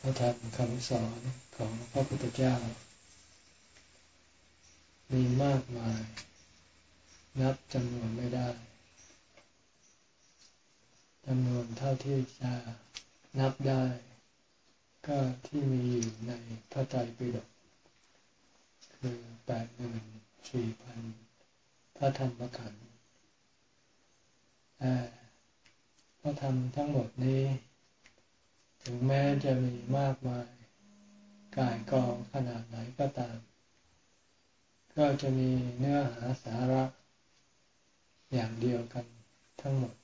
พระธรรมคำสอนของพระพุทธเจ้า มีมากมาย นับจำนวนไม่ได้จำนวนเท่าที่จะนับได้ ก็ที่มีอยู่ในพระไตรปิฎกคือแปดหมื่นสี่พันพระธรรมขันธ์พระธรรมทั้งหมดนี้ ถึงแม้จะมีมากมายกายกองขนาดไหนก็ตาม ก็จะมีเนื้อหาสาระ อย่างเดียวกันทั้งหมด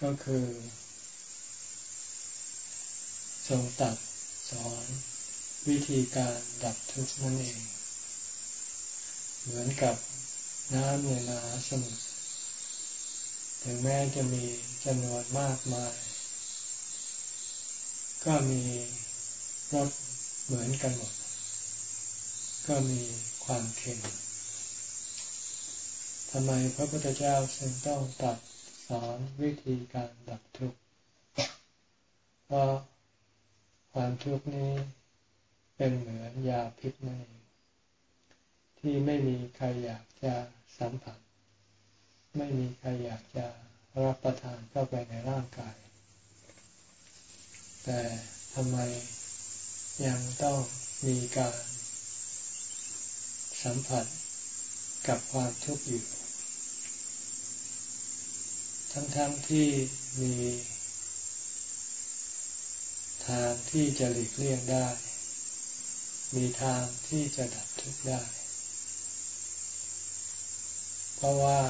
ก็คือทรงตัดสอนวิธีการดับทุกข์นั่นเอง เหมือนกับน้ำในมหาสมุทรถึงแม้จะมีจำนวนมากมาย ก็มีรสเหมือนกันหมด ก็มีความเค็มทำไมพระพุทธเจ้าจึงต้องตัดสอนวิธีการดับทุกข์ เพราะความทุกข์นี้เป็นเหมือนยาพิษนั่นเองที่ไม่มีใครอยากจะสัมผัส ไม่มีใครอยากจะรับประทานเข้าไปในร่างกาย แต่ทำไมยังต้องมีการสัมผัสกับความทุกข์อยู่ ทั้งๆทที่มีทางที่จะหลีกเลี่ยงได้ มีทางที่จะดับทุกข์ได้ เพราะว่า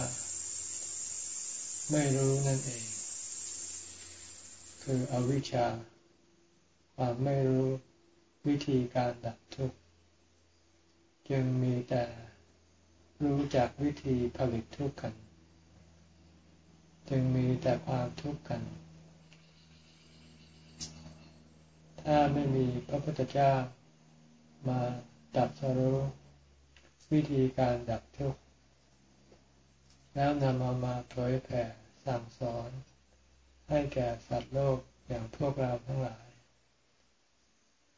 ไม่รู้นั่นเอง คืออวิชชา ความไม่รู้วิธีการดับทุกข์จึงมีแต่รู้จักวิธีผลิตทุกข์กัน จึงมีแต่ความทุกข์กัน ถ้าไม่มีพระพุทธเจ้ามาตัดสรู้วิธีการดับทุกข์แล้วนำเอามาเผยแผ่สั่งสอน ให้แก่สัตว์โลกอย่างพวกเราทั้งหลาย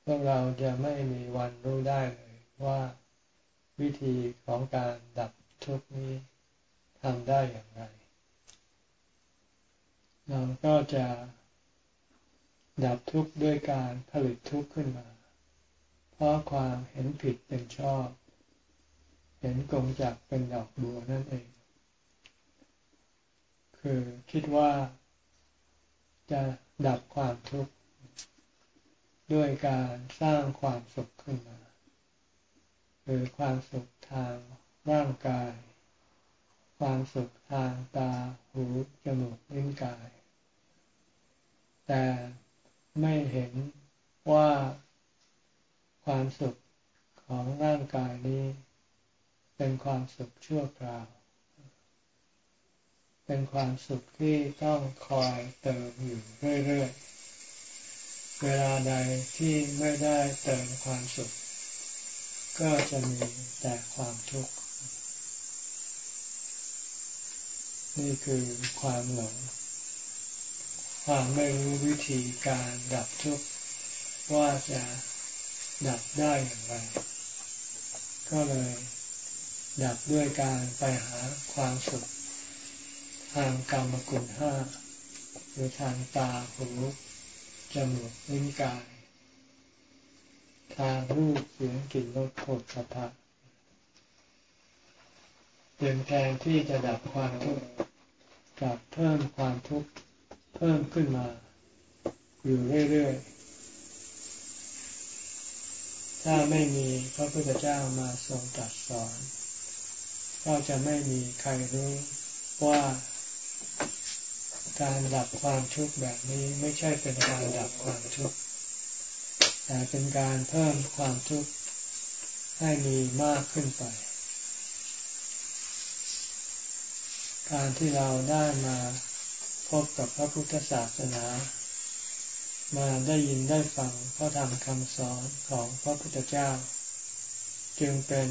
พวกเราจะไม่มีวันรู้ได้เลยว่าวิธีของการดับทุกข์นี้ทำได้อย่างไร เราก็จะดับทุกข์ด้วยการผลิตทุกข์ขึ้นมา เพราะความเห็นผิดเป็นชอบ เห็นกงจักเป็นดอกบัวนั่นเอง คือคิดว่าจะดับความทุกข์ ด้วยการสร้างความสุขขึ้นมาหรือความสุขทางร่างกาย ความสุขทางตา หู จมูก ลิ้นกาย แต่ไม่เห็นว่าความสุขของร่างกายนี้เป็นความสุขชั่วคราว เป็นความสุขที่ต้องคอยเติมอยู่เรื่อยๆ เวลาใดที่ไม่ได้เติมความสุข ก็จะมีแต่ความทุกข์ นี่คือความหลง ความไม่รู้วิธีการดับทุกข์ ว่าจะดับได้อย่างไร ก็เลยดับด้วยการไปหาความสุข ทางกรรมกุลห้าหรือทางตาหู จมูกลิ้นกาย ทางรูปเสียงกลิ่นรสโผฏฐัพพะเป็นแทนที่จะดับความทุกข์กับเพิ่มความทุกข์เพิ่มขึ้นมา อยู่เรื่อยๆ ถ้าไม่มีพระพุทธเจ้ามาทรงตรัสสอน ก็จะไม่มีใครรู้ว่า การดับความทุกข์แบบนี้ไม่ใช่เป็นการดับความทุกข์แต่เป็นการเพิ่มความทุกข์ให้มีมากขึ้นไป การที่เราได้มาพบกับพระพุทธศาสนา มาได้ยินได้ฟังพระธรรมคำสอนของพระพุทธเจ้า จึงเป็น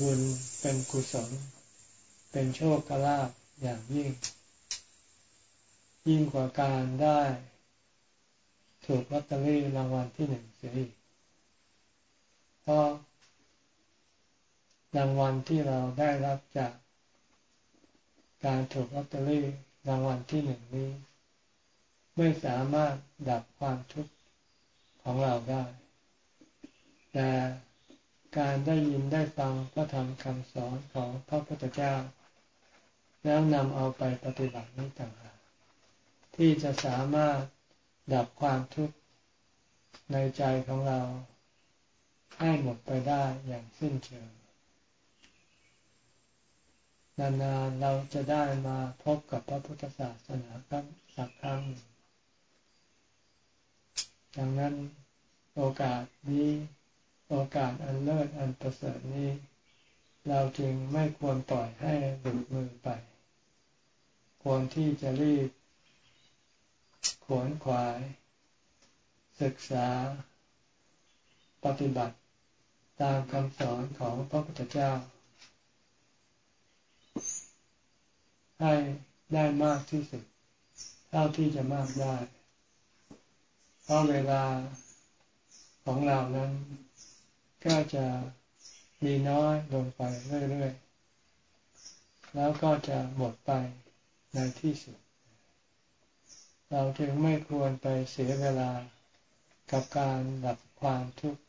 บุญเป็นกุศล เป็นโชคลาภ อย่างยิ่ง ยิ่งกว่าการได้ ถูกลอตเตอรี่รางวัลที่หนึ่งเสียอีกเพราะรางวัลที่เราได้รับจากการถูกลอตเตอรี่รางวัลที่หนึ่งนี้ ไม่สามารถดับความทุกข์ของเราได้ แต่การได้ยินได้ฟังพระธรรมคำสอนของพระพุทธเจ้า แล้วนำเอาไปปฏิบัตินี้ต่างหากที่จะสามารถดับความทุกข์ในใจของเราให้หมดไปได้อย่างสิ้นเชิง นานๆเราจะได้มาพบกับพระพุทธศาสนาครับสักครั้งดังนั้นโอกาสนี้โอกาสอันเลิศอันประเสริฐนี้ เราจึงไม่ควรปล่อยให้หลุดมือไป ควรที่จะรีบขวนขวาย ศึกษา ปฏิบัติตามคำสอนของพระพุทธเจ้า ให้ได้มากที่สุด เท่าที่จะมากได้ เพราะเวลาของเรานั้น ก็จะมีน้อยลงไปเรื่อยๆ แล้วก็จะหมดไป ในที่สุด เราจึงไม่ควรไปเสียเวลากับการดับความทุกข์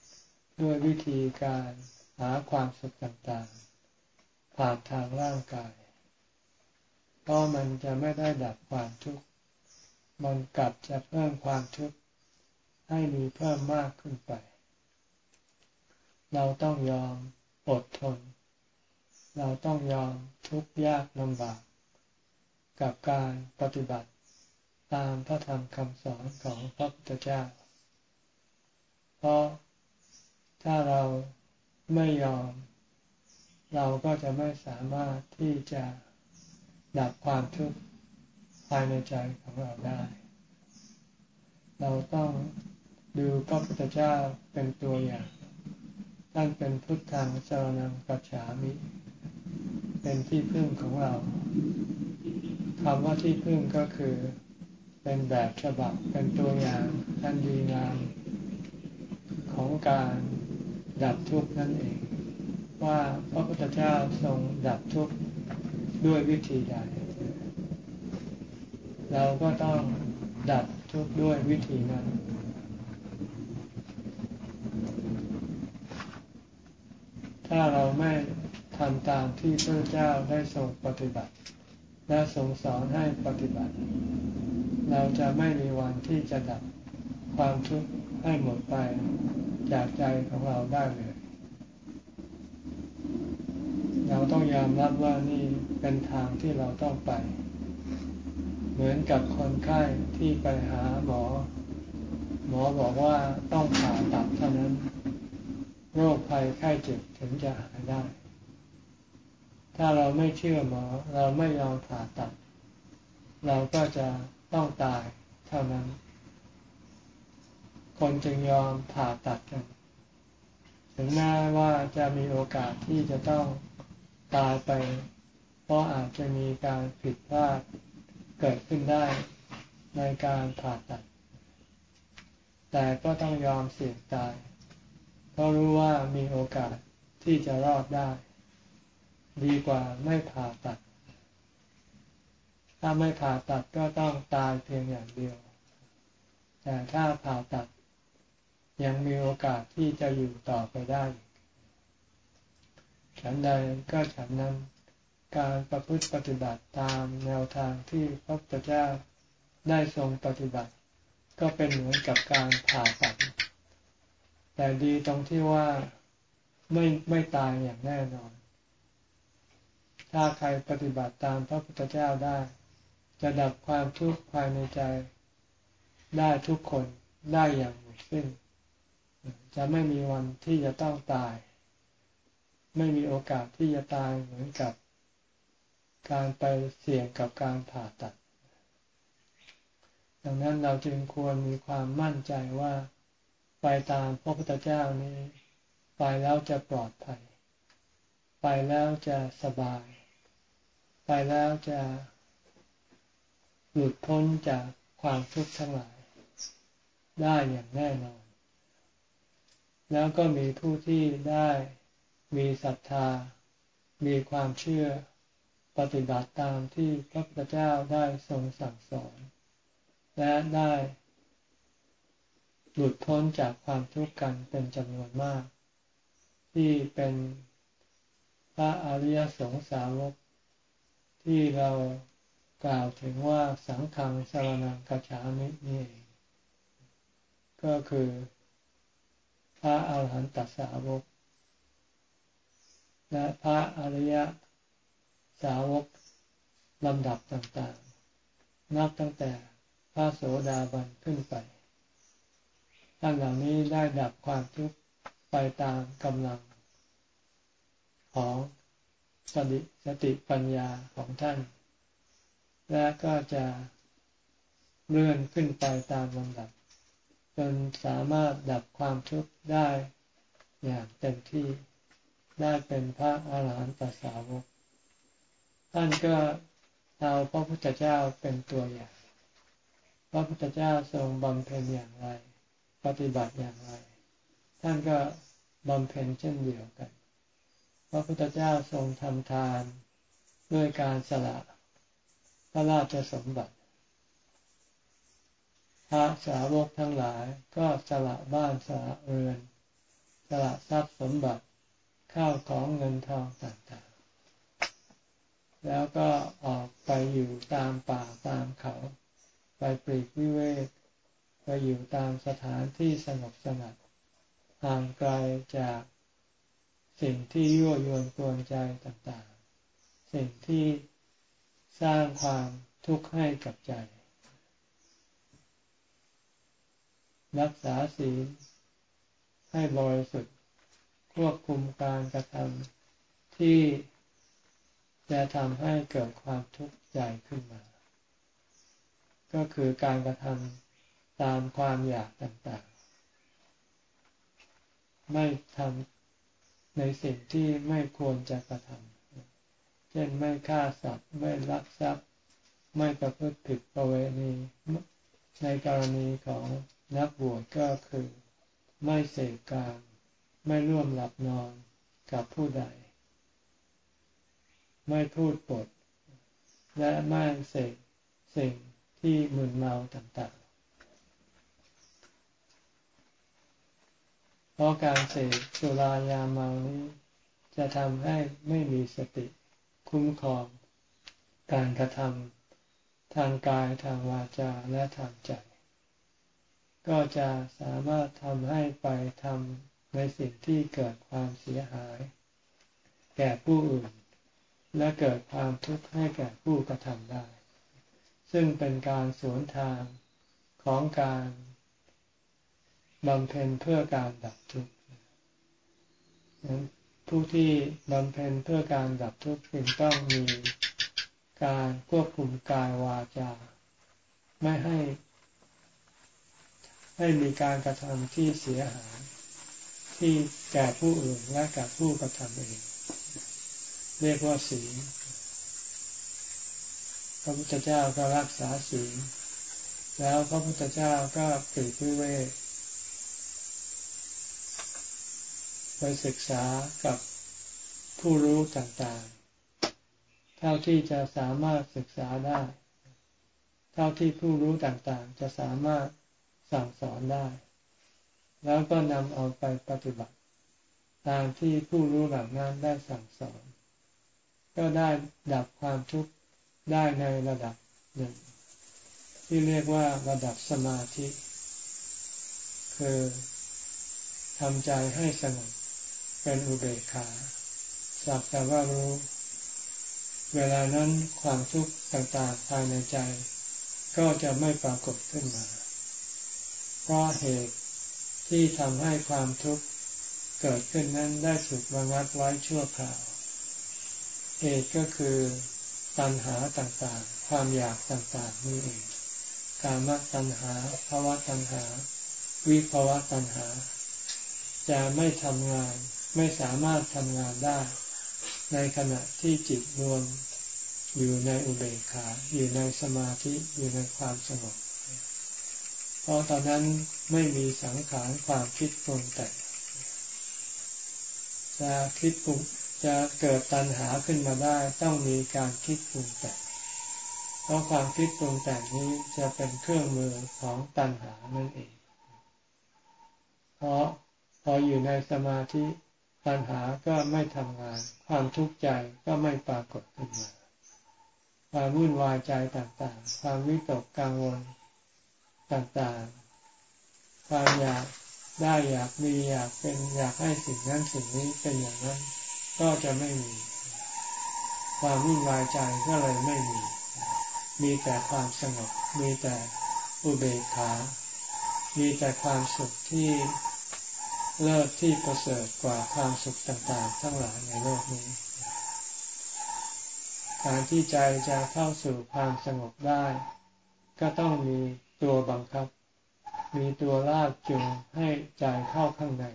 ด้วยวิธีการหาความสุขต่างๆ ผ่านทางร่างกาย เพราะมันจะไม่ได้ดับความทุกข์ มันกลับจะเพิ่มความทุกข์ให้มีเพิ่มมากขึ้นไป เราต้องยอมอดทน เราต้องยอมทุกข์ยากลำบาก กับการปฏิบัติตามพระธรรมคำสอนของพระพุทธเจ้า เพราะถ้าเราไม่ยอม เราก็จะไม่สามารถที่จะดับความทุกข์ภายในใจของเราได้ เราต้องดูพระพุทธเจ้าเป็นตัวอย่าง ท่านเป็นพุทธังสรนังกัจฉามิ เป็นที่พึ่งของเรา คำว่าที่พึ่งก็คือเป็นแบบฉบับเป็นตัวอย่างท่านดีงามของการดับทุกข์นั่นเอง ว่าพระพุทธเจ้าทรงดับทุกข์ด้วยวิธีใด เราก็ต้องดับทุกข์ด้วยวิธีนั้นถ้าเราไม่ทำตามที่พระเจ้าได้ทรงปฏิบัติ และทรงสอนให้ปฏิบัติ เราจะไม่มีวันที่จะดับความทุกข์ให้หมดไปจากใจของเราได้เลย เราต้องยอมรับว่านี่เป็นทางที่เราต้องไป เหมือนกับคนไข้ที่ไปหาหมอ หมอบอกว่าต้องผ่าตัดเท่านั้น โรคภัยไข้เจ็บถึงจะหายได้ ถ้าเราไม่เชื่อหมอ เราไม่ยอมผ่าตัด เราก็จะต้องตายเท่านั้น คนจึงยอมผ่าตัดกัน ถึงแม้ว่าจะมีโอกาสที่จะต้องตายไป เพราะอาจจะมีการผิดพลาดเกิดขึ้นได้ในการผ่าตัด แต่ก็ต้องยอมเสี่ยงตาย เพราะรู้ว่ามีโอกาสที่จะรอดได้ ดีกว่าไม่ผ่าตัด ถ้าไม่ผ่าตัดก็ต้องตายเพียงอย่างเดียว แต่ถ้าผ่าตัด ยังมีโอกาสที่จะอยู่ต่อไปได้ฉันใดก็ฉันนั้นการประพฤติปฏิบัติตามแนวทางที่พระพุทธเจ้าได้ทรงปฏิบัติ ก็เป็นเหมือนกับการผ่าตัด แต่ดีตรงที่ว่าไม่ไม่ตายอย่างแน่นอน ถ้าใครปฏิบัติตามพระพุทธเจ้าได้ จะดับความทุกข์ภายในใจ ได้ทุกคนได้อย่างหมดสิ้นจะไม่มีวันที่จะต้องตาย ไม่มีโอกาสที่จะตายเหมือนกับ การไปเสี่ยงกับการผ่าตัด ดังนั้นเราจึงควรมีความมั่นใจว่าไปตามพระพุทธเจ้านี้ ไปแล้วจะปลอดภัย ไปแล้วจะสบาย ไปแล้วจะหลุดพ้นจากความทุกข์ทั้งหลาย ได้อย่างแน่นอน แล้วก็มีผู้ที่ได้มีศรัทธา มีความเชื่อปฏิบัติตามที่พระพุทธเจ้าได้ทรงสั่งสอน และได้หลุดพ้นจากความทุกข์กันเป็นจำนวนมาก ที่เป็นพระอริยสงสาวก ที่เรากล่าวถึงว่าสังฆังสารนังกัจฉามินี่ก็คือพระอาหารหันตสาวก และพระอริยสาวกลำดับต่างๆ นับตั้งแต่พระโสดาบันขึ้นไปท่านเหล่านี้ได้ดับความทุกข์ไปตามกำลังของ สติสติปัญญาของท่าน และก็จะเลื่อนขึ้นไปตามลำดับ จนสามารถดับความทุกข์ได้อย่างเต็มที่ได้เป็นพระอาหารหันตสาวก ท่านก็เอาพระพุทธเจ้าเป็นตัวอย่าง พระพุทธเจ้าทรงบำเพ็ญอย่างไร ปฏิบัติอย่างไร ท่านก็บำเพ็ญเช่นเดียวกัน ระพุทธเจ้าทรงทำทาน ด้วยการสละพระราชสมบัติ พระสาวกทั้งหลายก็สละบ้านสละเรือน สละทรัพย์สมบัติข้าวของเงินทองต่างๆ แล้วก็ออกไปอยู่ตามป่าตามเขา ไปปลีกวิเวก ไปอยู่ตามสถานที่สงบสงัดห่างไกลจาก สิ่งที่ยั่วยวนกวนใจต่างๆ สิ่งที่สร้างความทุกข์ให้กับใจ รักษาศีลให้บริสุทธิ์ควบคุมการกระทำที่จะทำให้เกิดความทุกข์ใจขึ้นมา ก็คือการกระทำตามความอยากต่างๆ ไม่ทำ ในสิ่งที่ไม่ควรจะกระทำเช่นไม่ฆ่าสัตว์ ไม่ลักทรัพย์ ไม่ประพฤติผิดประเวณี ในกรณีของนักบวชก็คือ ไม่เสกกางไม่ร่วมหลับนอนกับผู้ใด ไม่พูดปด และไม่เสกสิ่งที่มึนเมาต่าง เพราะการเสพสุรายาเมานี้ จะทำให้ไม่มีสติคุ้มครอง การกระทำทางกายทางวาจาและทางใจ ก็จะสามารถทำให้ไปทำในสิ่งที่เกิดความเสียหาย แก่ผู้อื่น และเกิดความทุกข์ให้แก่ผู้กระทำได้ ซึ่งเป็นการสวนทางของการ บำเพ็ญเพื่อการดับทุกข์ผู้ที่บำเพ็ญเพื่อการดับทุกข์จึงต้องมีการควบคุมกายวาจา ไม่ให้ ให้มีการกระทำที่เสียหาย ที่แก่ผู้อื่นและแก่ผู้กระทำเอง เรียกว่าศีลพระพุทธเจ้าก็รักษาศีลแล้วพระพุทธเจ้าก็ปลีกวิเวกไป ศึกษากับผู้รู้ต่างๆ เท่าที่จะสามารถศึกษาได้ เท่าที่ผู้รู้ต่างๆ จะสามารถสั่งสอนได้ แล้วก็นำเอาไปปฏิบัติ ตามที่ผู้รู้เหล่านั้นได้สั่งสอน ก็ได้ดับความทุกข์ได้ในระดับหนึ่ง ที่เรียกว่าระดับสมาธิ คือทำใจให้สงบ เป็นอุเบกขาสักแต่ว่ารู้ เวลานั้นความทุกข์ต่างๆภายในใจ ก็จะไม่ปรากฏขึ้นมา เพราะเหตุที่ทำให้ความทุกข์เกิดขึ้นนั้นได้ถูกระงับไว้ชั่วคราว เหตุก็คือตัณหาต่างๆ ความอยากต่างๆนี่เอง การมตัณหาภาวะตัณหา วิภาวะตัณหา จะไม่ทำงาน ไม่สามารถทำงานได้ ในขณะที่จิตรวมอยู่ในอุเบกขา อยู่ในสมาธิอยู่ในความสงบเพราะตอนนั้นไม่มีสังขารความคิดปรุงแต่งจะคิดปรุงจะเกิดตัณหาขึ้นมาได้ ต้องมีการคิดปรุงแต่งเพราะความคิดปรุงแต่งนี้จะเป็นเครื่องมือของตัณหานั่นเอง เพราะพออยู่ในสมาธิ ปัญหาก็ไม่ทำงาน ความทุกข์ใจก็ไม่ปรากฏขึ้นมาความวุ่นวายใจต่างๆ ความวิตกกังวลต่างๆ ความอยากได้อยากมีอยากเป็นอยากให้สิ่งนั้นสิ่งนี้เป็นอย่างนั้น ก็จะไม่มี ความวุ่นวายใจก็เลยไม่มี มีแต่ความสงบ มีแต่อุเบกขา มีแต่ความสุขที่ เลิศที่ประเสริฐกว่าความสุขต่างๆ ทั้งหลายในโลกนี้ การที่ใจจะเข้าสู่ความสงบได้ ก็ต้องมีตัวบังคับ มีตัวลากจูงให้ใจเข้าข้างใน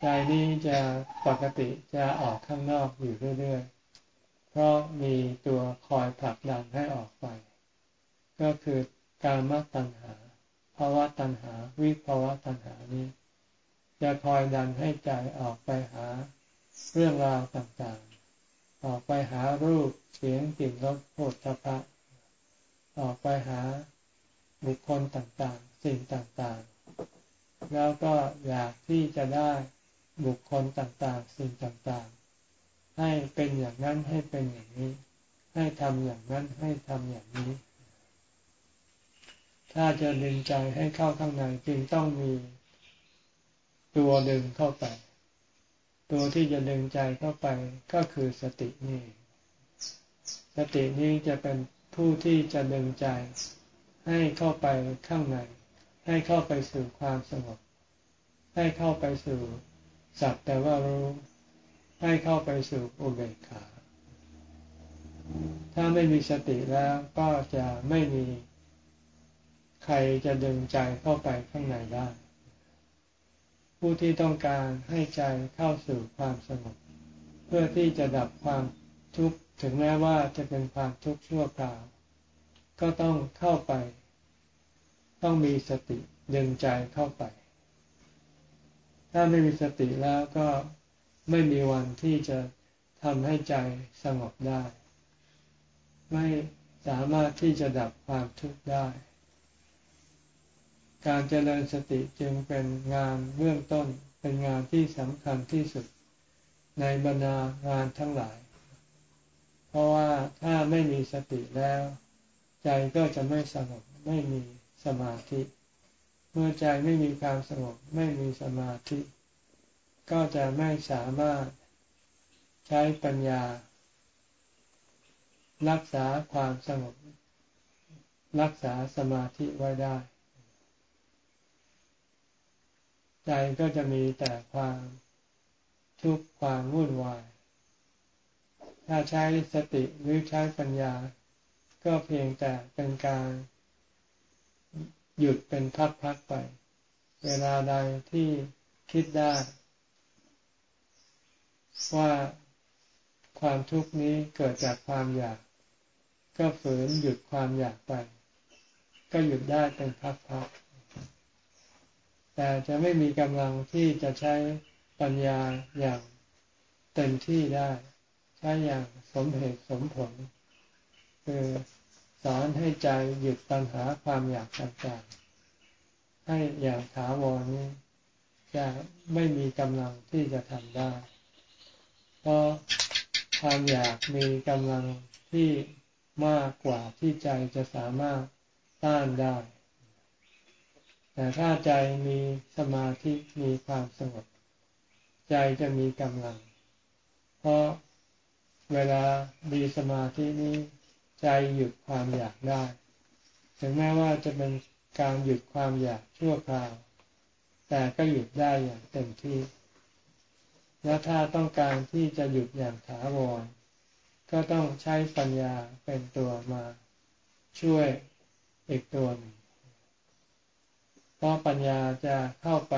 ใจนี้จะปกติจะออกข้างนอกอยู่เรื่อยๆ เพราะมีตัวคอยผลักดันให้ออกไป ก็คือการมตัณหาภาวะตัณหา วิภาวะตัณหานี้ จะคอยดันให้ใจออกไปหาเรื่องราวต่างๆ ออกไปหารูปเสียงกลิ่นรสโผฏฐัพพะออกไปหาบุคคลต่างๆ สิ่งต่างๆ แล้วก็อยากที่จะได้บุคคลต่างๆ สิ่งต่างๆ ให้เป็นอย่างนั้นให้เป็นอย่างนี้ ให้ทำอย่างนั้นให้ทำอย่างนี้ ถ้าจะดึงใจให้เข้าข้างในจึงต้องมี ตัวดึงเข้าไป ตัวที่จะดึงใจเข้าไปก็คือสตินี่ สตินี้จะเป็นผู้ที่จะดึงใจ ให้เข้าไปข้างใน ให้เข้าไปสู่ความสงบ ให้เข้าไปสู่สักแต่ว่ารู้ ให้เข้าไปสู่อุเบกขา ถ้าไม่มีสติแล้วก็จะไม่มีใครจะดึงใจเข้าไปข้างในได้ ผู้ที่ต้องการให้ใจเข้าสู่ความสงบเพื่อที่จะดับความทุกข์ถึงแม้ว่าจะเป็นความทุกข์ชั่วคราว ก็ต้องเข้าไป ต้องมีสติดึงใจเข้าไป ถ้าไม่มีสติแล้วก็ไม่มีวันที่จะทำให้ใจสงบได้ ไม่สามารถที่จะดับความทุกข์ได้ การเจริญสติจึงเป็นงานเบื้องต้น เป็นงานที่สำคัญที่สุดในบรรดางานทั้งหลาย เพราะว่าถ้าไม่มีสติแล้ว ใจก็จะไม่สงบไม่มีสมาธิ เมื่อใจไม่มีความสงบไม่มีสมาธิ ก็จะไม่สามารถใช้ปัญญา รักษาความสงบ รักษาสมาธิไว้ได้ ใจก็จะมีแต่ความทุกข์ความวุ่นวาย ถ้าใช้สติหรือใช้ปัญญา ก็เพียงแต่เป็นการ หยุดเป็นพักๆไป เวลาใดที่คิดได้ ว่าความทุกข์นี้เกิดจากความอยาก ก็ฝืนหยุดความอยากไป ก็หยุดได้เป็นพักๆ แต่จะไม่มีกำลังที่จะใช้ปัญญาอย่างเต็มที่ได้ใช้อย่างสมเหตุสมผล คือสอนให้ใจหยุดปัญหาความอยากต่างๆให้อย่างถาวรนี้จะไม่มีกำลังที่จะทำได้เพราะความอยากมีกำลังที่มากกว่าที่ใจจะสามารถต้านได้ แต่ถ้าใจมีสมาธิมีความสงบ ใจจะมีกำลัง เพราะเวลามีสมาธินี้ ใจหยุดความอยากได้ ถึงแม้ว่าจะเป็นการหยุดความอยากชั่วคราว แต่ก็หยุดได้อย่างเต็มที่ และถ้าต้องการที่จะหยุดอย่างถาวรก็ต้องใช้ปัญญาเป็นตัวมาช่วยอีกตัวหนึ่ง เพราะปัญญาจะเข้าไป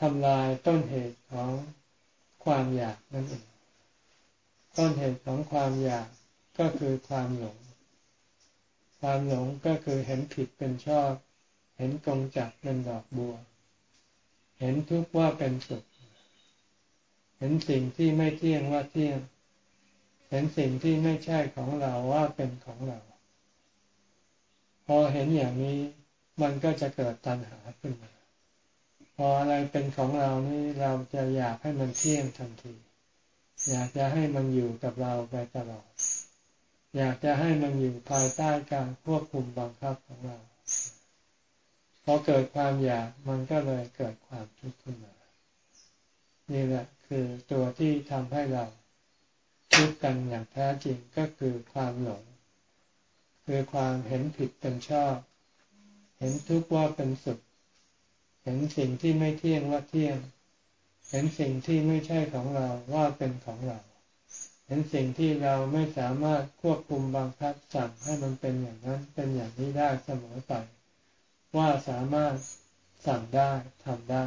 ทำลายต้นเหตุของความอยากนั่นเอง ต้นเหตุของความอยากก็คือความหลง ความหลงก็คือเห็นผิดเป็นชอบ เห็นกงจักเป็นดอกบัว เห็นทุกข์ว่าเป็นสุข เห็นสิ่งที่ไม่เที่ยงว่าเที่ยง เห็นสิ่งที่ไม่ใช่ของเราว่าเป็นของเรา พอเห็นอย่างนี้มันก็จะเกิดตัณหาขึ้นมา พออะไรเป็นของเรานี่เราจะอยากให้มันเที่ยงทันที อยากจะให้มันอยู่กับเราไปตลอด อยากจะให้มันอยู่ภายใต้การควบคุมบังคับของเรา พอเกิดความอยากมันก็เลยเกิดความทุกข์ขึ้นมา นี่แหละคือตัวที่ทำให้เราทุกข์กันอย่างแท้จริงก็คือความหลง คือความเห็นผิดเป็นชอบ เห็นทุกข์ว่าเป็นสุข เห็นสิ่งที่ไม่เที่ยงว่าเที่ยง เห็นสิ่งที่ไม่ใช่ของเราว่าเป็นของเรา เห็นสิ่งที่เราไม่สามารถควบคุมบังคับสั่งให้มันเป็นอย่างนั้นเป็นอย่างนี้ได้เสมอไป ว่าสามารถสั่งได้ทำได้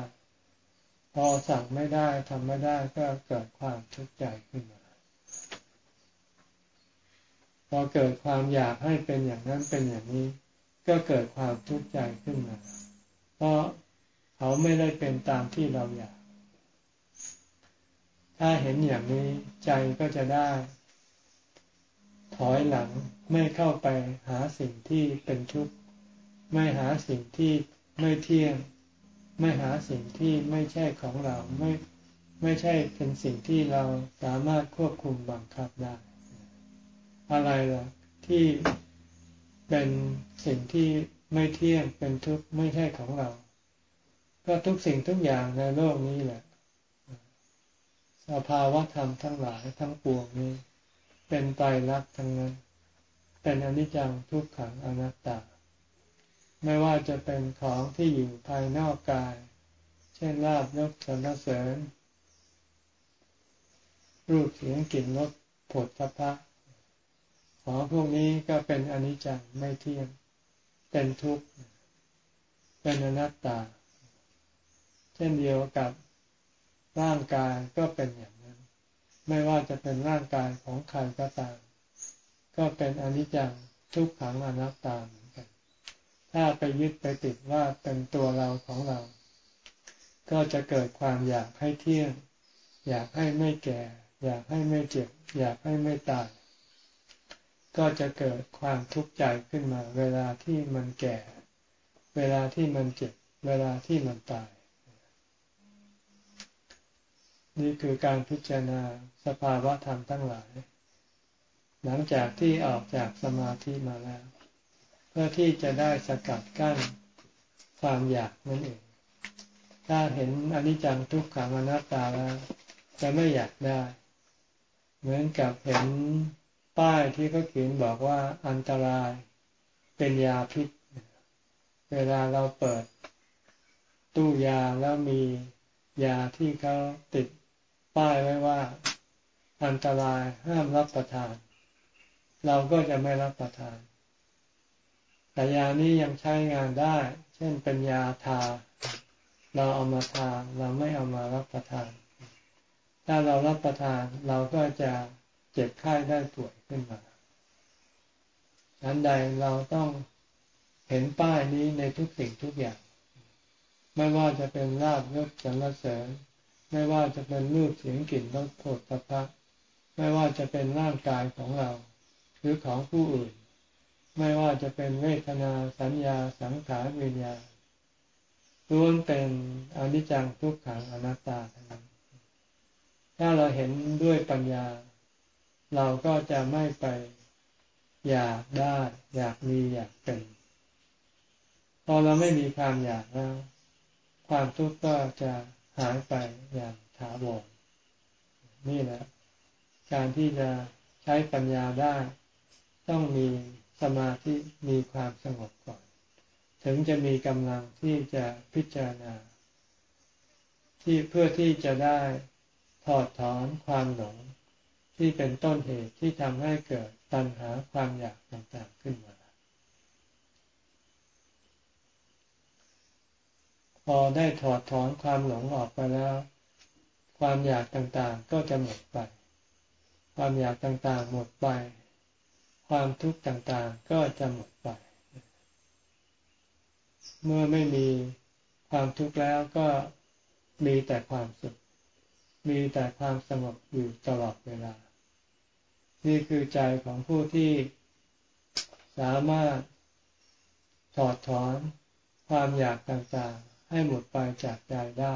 พอสั่งไม่ได้ทำไม่ได้ก็เกิดความทุกข์ใจขึ้นมา พอเกิดความอยากให้เป็นอย่างนั้นเป็นอย่างนี้ ก็เกิดความทุกข์ใจขึ้นมา เพราะเขาไม่ได้เป็นตามที่เราอยาก ถ้าเห็นอย่างนี้ใจก็จะได้ ถอยหลังไม่เข้าไปหาสิ่งที่เป็นทุกข์ไม่หาสิ่งที่ไม่เที่ยง ไม่หาสิ่งที่ไม่ใช่ของเราไม่ไม่ใช่เป็นสิ่งที่เราสามารถควบคุมบังคับได้ อะไรล่ะที่เป็นสิ่งที่ไม่เที่ยงเป็นทุกข์ไม่ใช่ของเรา ก็ทุกสิ่งทุกอย่างในโลกนี้แหละสภาวะธรรมทั้งหลายทั้งปวงนี้ เป็นไตรลักษณ์ทั้งนั้น เป็นอนิจจังทุกขังอนัตตา ไม่ว่าจะเป็นของที่อยู่ภายนอกกาย เช่นลาบยกสรรเสริญรูปเสียงกลิ่นรสผลพระ ของพวกนี้ก็เป็นอนิจจังไม่เที่ยง เป็นทุกข์ เป็นอนัตตา เช่นเดียวกับร่างกายก็เป็นอย่างนั้น ไม่ว่าจะเป็นร่างกายของใครก็ตาม ก็เป็นอนิจจังทุกขังอนัตตาเหมือนกัน ถ้าไปยึดไปติดว่าเป็นตัวเราของเรา ก็จะเกิดความอยากให้เที่ยง อยากให้ไม่แก่ อยากให้ไม่เจ็บ อยากให้ไม่ตาย ก็จะเกิดความทุกข์ใจขึ้นมา เวลาที่มันแก่ เวลาที่มันเจ็บ เวลาที่มันตาย นี่คือการพิจารณาสภาวะธรรมทั้งหลาย หลังจากที่ออกจากสมาธิมาแล้ว เพื่อที่จะได้สกัดกั้นความอยากนั่นเอง ถ้าเห็นอนิจจังทุกขังอนัตตาแล้วจะไม่อยากได้ เหมือนกับเห็น ป้ายที่เขาเขียนบอกว่าอันตรายเป็นยาพิษ เวลาเราเปิด ตู้ยาแล้วมียาที่เขาติดป้ายไว้ว่า อันตรายห้ามรับประทาน เราก็จะไม่รับประทาน แต่ยานี้ยังใช้งานได้ เช่นเป็นยาทา เราเอามาทานเราไม่เอามารับประทาน ถ้าเรารับประทานเราก็จะ เจ็บไข้ได้ป่วยขึ้นมาอันใดเราต้องเห็นป้ายนี้ในทุกสิ่งทุกอย่าง ไม่ว่าจะเป็นลาบยศสรรเสริญ ไม่ว่าจะเป็นรูปเสียงกลิ่นรสโผฏฐัพพะไม่ว่าจะเป็นร่างกายของเรา หรือของผู้อื่น ไม่ว่าจะเป็นเวทนาสัญญาสังขารวิญญาณล้วนเป็นอนิจจังทุกขังอนัตตาทั้งนั้นถ้าเราเห็นด้วยปัญญา เราก็จะไม่ไปอยากได้ อยากมีอยากเป็น พอเราไม่มีความอยากแล้ว ความทุกข์ก็จะหายไปอย่างถาวรนี่แหละ การที่จะใช้ปัญญาได้ ต้องมีสมาธิมีความสงบก่อน ถึงจะมีกำลังที่จะพิจารณา ที่เพื่อที่จะได้ถอดถอนความหลง ที่เป็นต้นเหตุที่ทำให้เกิดตัณหาความอยากต่างๆขึ้นมา พอได้ถอดถอนความหลงออกไปแล้ว ความอยากต่างๆก็จะหมดไป ความอยากต่างๆหมดไป ความทุกข์ต่างๆก็จะหมดไป เมื่อไม่มีความทุกข์แล้วก็มีแต่ความสุขมีแต่ความสงบอยู่ตลอดเวลา นี่คือใจของผู้ที่สามารถถอดถอนความอยากต่างๆ ให้หมดไปจากใจได้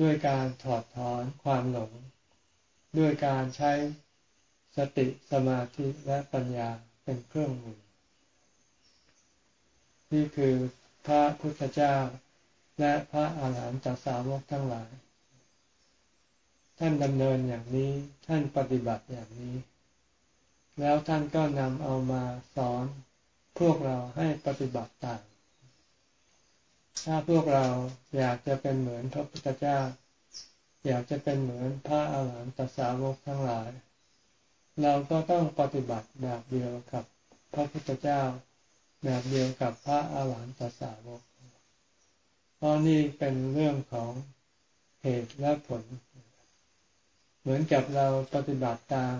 ด้วยการถอดถอนความหลง ด้วยการใช้สติสมาธิและปัญญาเป็นเครื่องมือ นี่คือพระพุทธเจ้าและพระอาหารหันตสาวกทั้งหลาย ท่านดำเนินอย่างนี้ท่านปฏิบัติอย่างนี้ แล้วท่านก็นำเอามาสอนพวกเราให้ปฏิบัติตามถ้าพวกเราอยากจะเป็นเหมือนพระพุทธเจ้า อยากจะเป็นเหมือนพระอาหารหันตสาวกทั้งหลาย เราก็ต้องปฏิบัติแบบเดียวกับพระพุทธเจ้า แบบเดียวกับพระอาหารหันตสาวก เพราะนี่เป็นเรื่องของเหตุและผล เหมือนกับเราปฏิบัติตาม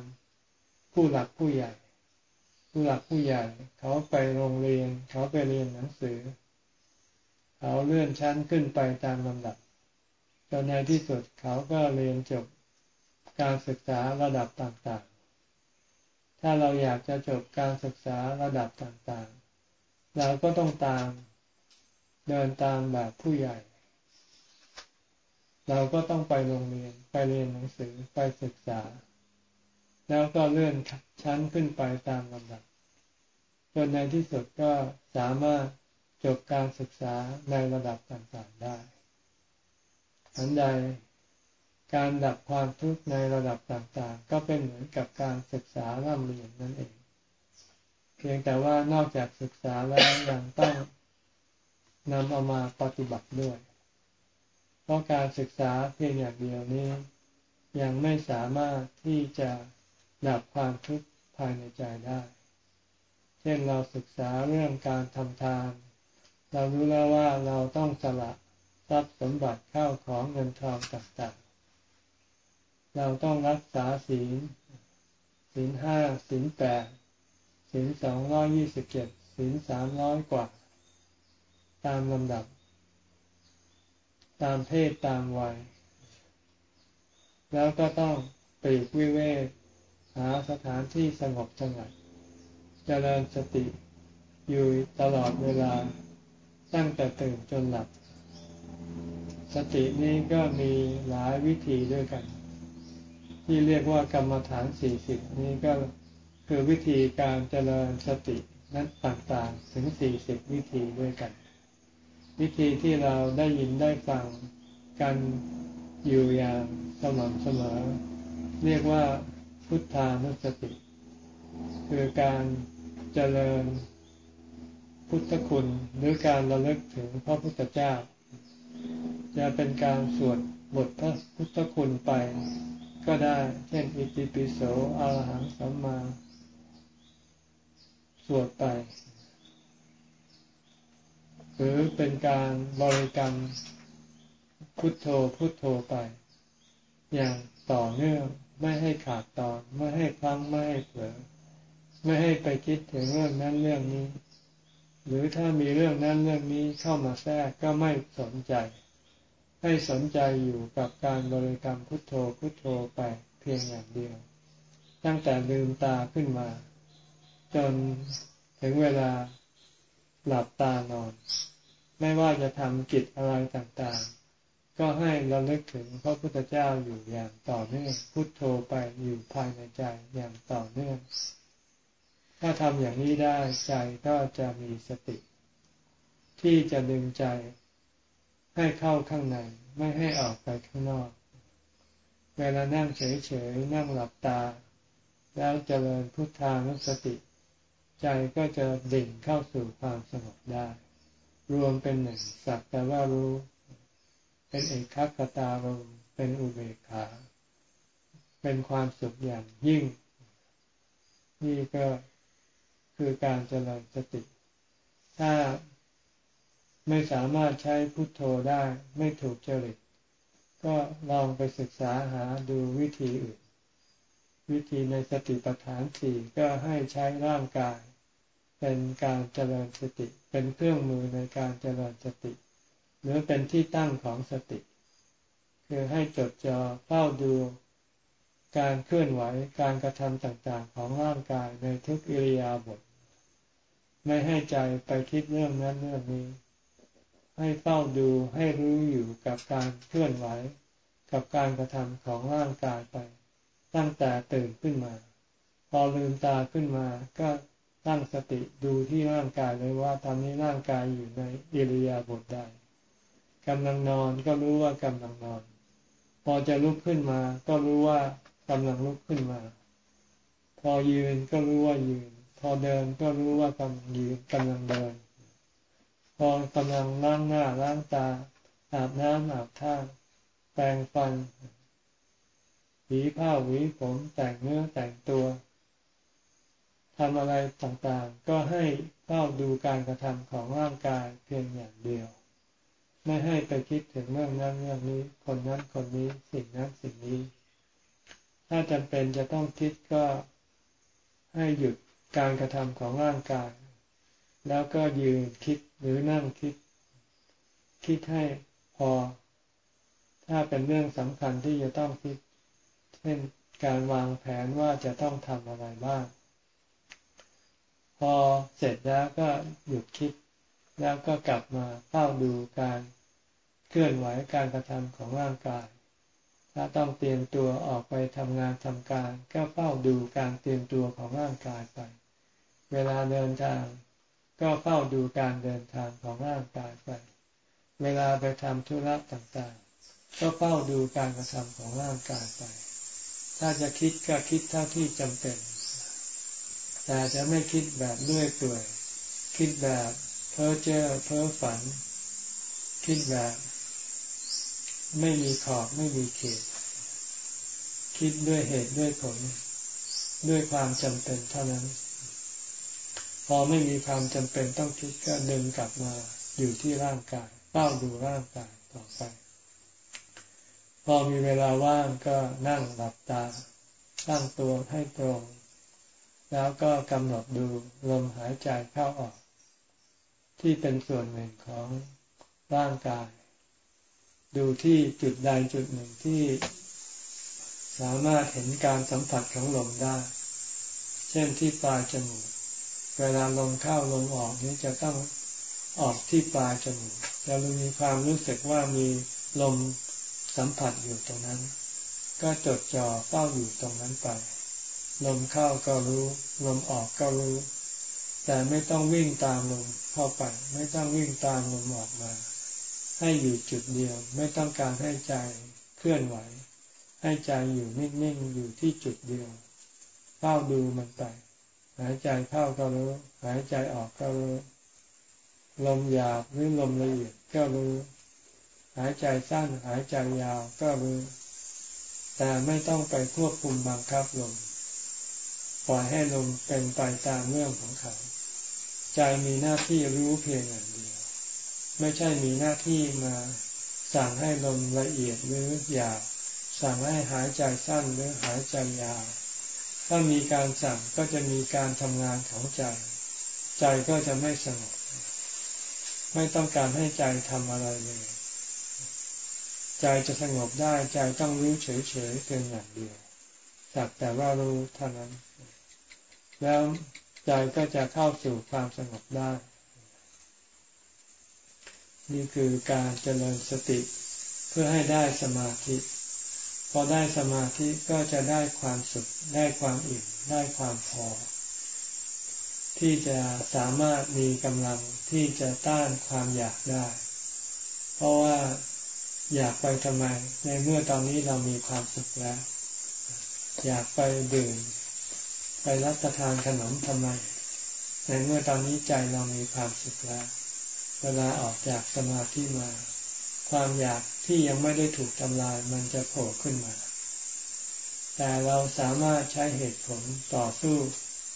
ผู้หลักผู้ใหญ่ ผู้หลักผู้ใหญ่ เขาไปโรงเรียน เขาไปเรียนหนังสือ เขาเลื่อนชั้นขึ้นไปตามลำดับจนในที่สุดเขาก็เรียนจบการศึกษาระดับต่างๆ ถ้าเราอยากจะจบการศึกษาระดับต่างๆ เราก็ต้องตามเดินตามแบบผู้ใหญ่ เราก็ต้องไปโรงเรียนไปเรียนหนังสือไปศึกษา แล้วก็เลื่อนชั้นขึ้นไปตามลำดับจนในที่สุดก็สามารถจบการศึกษาในระดับต่างๆได้อันใดการดับความทุกข์ในระดับต่างๆ ก็เป็นเหมือนกับการศึกษาร่ำเรียนนั่นเอง เพียงแต่ว่านอกจากศึกษาแล้วยังต้องนำเอามาปฏิบัติด้วย เพราะการศึกษาเพียงอย่างเดียวนี้ ยังไม่สามารถที่จะ ดับความทุกข์ภายในใจได้ เช่นเราศึกษาเรื่องการทำทาน เรารู้แล้วว่าเราต้องสละทรัพย์สมบัติเข้าของเงินทองต่างๆ เราต้องรักษาศีลศีลห้าศีลแปดศีลสองร้อยยี่สิบเจ็ดศีลสามร้อยกว่า ตามลำดับ ตามเพศตามวัย แล้วก็ต้องปลีกวิเวก หาสถานที่สงบสงัดเจริญสติอยู่ตลอดเวลาตั้งแต่ตื่นจนหลับ สตินี้ก็มีหลายวิธีด้วยกัน ที่เรียกว่ากรรมฐานสี่สิบนี้ก็คือวิธีการเจริญสตินั้นต่างๆถึงสี่สิบวิธีด้วยกัน วิธีที่เราได้ยินได้ฟังกันอยู่อย่างสม่ำเสมอ เรียกว่า พุทธานุสติ คือการเจริญพุทธคุณหรือการระลึกถึงพระพุทธเจ้า จะเป็นการสวดบทพระพุทธคุณไป ก็ได้เช่นอิติปิโสอาหังสัมมา สวดไป หรือเป็นการบริกรรมพุทโธพุทโธไป อย่างต่อเนื่อง ไม่ให้ขาดตอน ไม่ให้พังไม่ให้เผลอไม่ให้ไปคิดถึงเรื่องนั้นเรื่องนี้ หรือถ้ามีเรื่องนั้นเรื่องนี้เข้ามาแทรกก็ไม่สนใจ ให้สนใจอยู่กับการบริกรรมพุทโธพุทโธไปเพียงอย่างเดียว ตั้งแต่ลืมตาขึ้นมา จนถึงเวลาหลับตานอน ไม่ว่าจะทำกิจอะไรต่างๆ ก็ให้เราเลึกถึงพระพุทธเจ้าอยู่อย่างต่อเนื่องพุทโธไปอยู่ภายในใจอย่างต่อเนื่อง ถ้าทำอย่างนี้ได้ใจก็จะมีสติ ที่จะดึงใจให้เข้าข้างในไม่ให้ออกไปข้างนอก เวลานั่งเฉยๆนั่งหลับตา แล้วเจริญพุทธานุสติ ใจก็จะดิ่งเข้าสู่ความสงบได้ รวมเป็นหนึ่งสักแต่ว่ารู้ เป็นเอกขัตตารมเป็นอุเบกขา เป็นความสุขอย่างยิ่ง นี่ก็คือการเจริญสติ ถ้าไม่สามารถใช้พุทโธได้ไม่ถูกจริต ก็ลองไปศึกษาหาดูวิธีอื่น วิธีในสติปัฏฐานสี่ก็ให้ใช้ร่างกาย เป็นการเจริญสติ เป็นเครื่องมือในการเจริญสติ หรือเป็นที่ตั้งของสติ คือให้จดจ่อเฝ้าดูการเคลื่อนไหวการกระทำต่างๆ ของร่างกายในทุกอิริยาบถไม่ให้ใจไปคิดเรื่องนั้นเรื่องนี้ ให้เฝ้าดูให้รู้อยู่กับการเคลื่อนไหว กับการกระทำของร่างกายไป ตั้งแต่ตื่นขึ้นมา พอลืมตาขึ้นมาก็ตั้งสติดูที่ร่างกายเลยว่าตอนนี้ร่างกายอยู่ในอิริยาบถใด กำลังนอนก็รู้ว่ากำลังนอน พอจะลุกขึ้นมา ก็รู้ว่ากำลังลุกขึ้นมา พอยืนก็รู้ว่ายืน พอเดินก็รู้ว่ากำลังยืนกำลังเดิน พอกำลังล้างหน้าล้างตา อาบน้ำอาบท่าแปรงฟันหวีผ้าหวีผมแต่งเนื้อแต่งตัวทำอะไรต่างๆ ก็ให้เฝ้าดูการกระทำของร่างกายเพียงอย่างเดียว ไม่ให้ไปคิดถึงเรื่องนั้นเรื่องนี้ คนนั้นคนนี้สิ่งนั้นสิ่งนี้ ถ้าจำเป็นจะต้องคิดก็ให้หยุดการกระทำของร่างกาย แล้วก็ยืนคิดหรือนั่งคิด คิดให้พอ ถ้าเป็นเรื่องสำคัญที่จะต้องคิด เช่นการวางแผนว่าจะต้องทำอะไรบ้าง พอเสร็จแล้วก็หยุดคิด แล้วก็กลับมาเฝ้าดูการเคลื่อนไหวการกระทำของร่างกาย ถ้าต้องเตรียมตัวออกไปทำงานทำการ ก็เฝ้าดูการเตรียมตัวของร่างกายไป เวลาเดินทาง ก็เฝ้าดูการเดินทางของร่างกายไป เวลาไปทำธุระต่างๆ ก็เฝ้าดูการกระทำของร่างกายไป ถ้าจะคิดก็คิดเท่าที่จำเป็น แต่จะไม่คิดแบบเลื่อยเปื่อย คิดแบบ เพ้อเจ้อเพ้อฝัน คิดแบบ ไม่มีขอบไม่มีเขต คิดด้วยเหตุด้วยผล ด้วยความจำเป็นเท่านั้น พอไม่มีความจำเป็นต้องคิดก็ดึงกลับมาอยู่ที่ร่างกายเฝ้าดูร่างกายต่อไป พอมีเวลาว่างก็นั่งหลับตาตั้งตัวให้ตรง แล้วก็กำหนดดูลมหายใจเข้าออก ที่เป็นส่วนหนึ่งของร่างกาย ดูที่จุดใดจุดหนึ่งที่สามารถเห็นการสัมผัสของลมได้ เช่นที่ปลายจมูก เวลาลมเข้าลมออกนี้จะต้องออกที่ปลายจมูกจะมีความรู้สึกว่ามีลมสัมผัสอยู่ตรงนั้น ก็จดจ่อเฝ้าอยู่ตรงนั้นไป ลมเข้าก็รู้ ลมออกก็รู้ แต่ไม่ต้องวิ่งตามลม เข้าไป ไม่ต้องวิ่งตามลมออกมา ให้อยู่จุดเดียว ไม่ต้องการให้ใจเคลื่อนไหว ให้ใจอยู่นิ่งๆอยู่ที่จุดเดียวเฝ้าดูมันไป หายใจเข้าก็รู้ หายใจออกก็รู้ลมหยาบหรือลมละเอียดก็รู้ หายใจสั้นหายใจยาวก็รู้ แต่ไม่ต้องไปควบคุมบังคับลมปล่อยให้ลมเป็นไปตามเรื่องของเขา ใจมีหน้าที่รู้เพียงอย่างเดียว ไม่ใช่มีหน้าที่มาสั่งให้ลมละเอียดหรือหยาบสั่งให้หายใจสั้นหรือหายใจยาว ถ้ามีการสั่งก็จะมีการทำงานของใจ ใจก็จะไม่สงบ ไม่ต้องการให้ใจทำอะไรเลย ใจจะสงบได้ใจต้องรู้เฉยๆเพียงอย่างเดียวสักแต่ว่ารู้เท่านั้น แล้ว ใจก็จะเข้าสู่ความสงบได้ นี่คือการเจริญสติเพื่อให้ได้สมาธิ พอได้สมาธิก็จะได้ความสุข ได้ความอิ่ม ได้ความพอ ที่จะสามารถมีกำลังที่จะต้านความอยากได้ เพราะว่าอยากไปทำไม ในเมื่อตอนนี้เรามีความสุขแล้ว อยากไปดื่ม ไปรับประทานขนมทำไม ในเมื่อตอนนี้ใจเรามีความสุขแล้ว เวลาออกจากสมาธิมา ความอยากที่ยังไม่ได้ถูกทำลายมันจะโผล่ขึ้นมา แต่เราสามารถใช้เหตุผลต่อสู้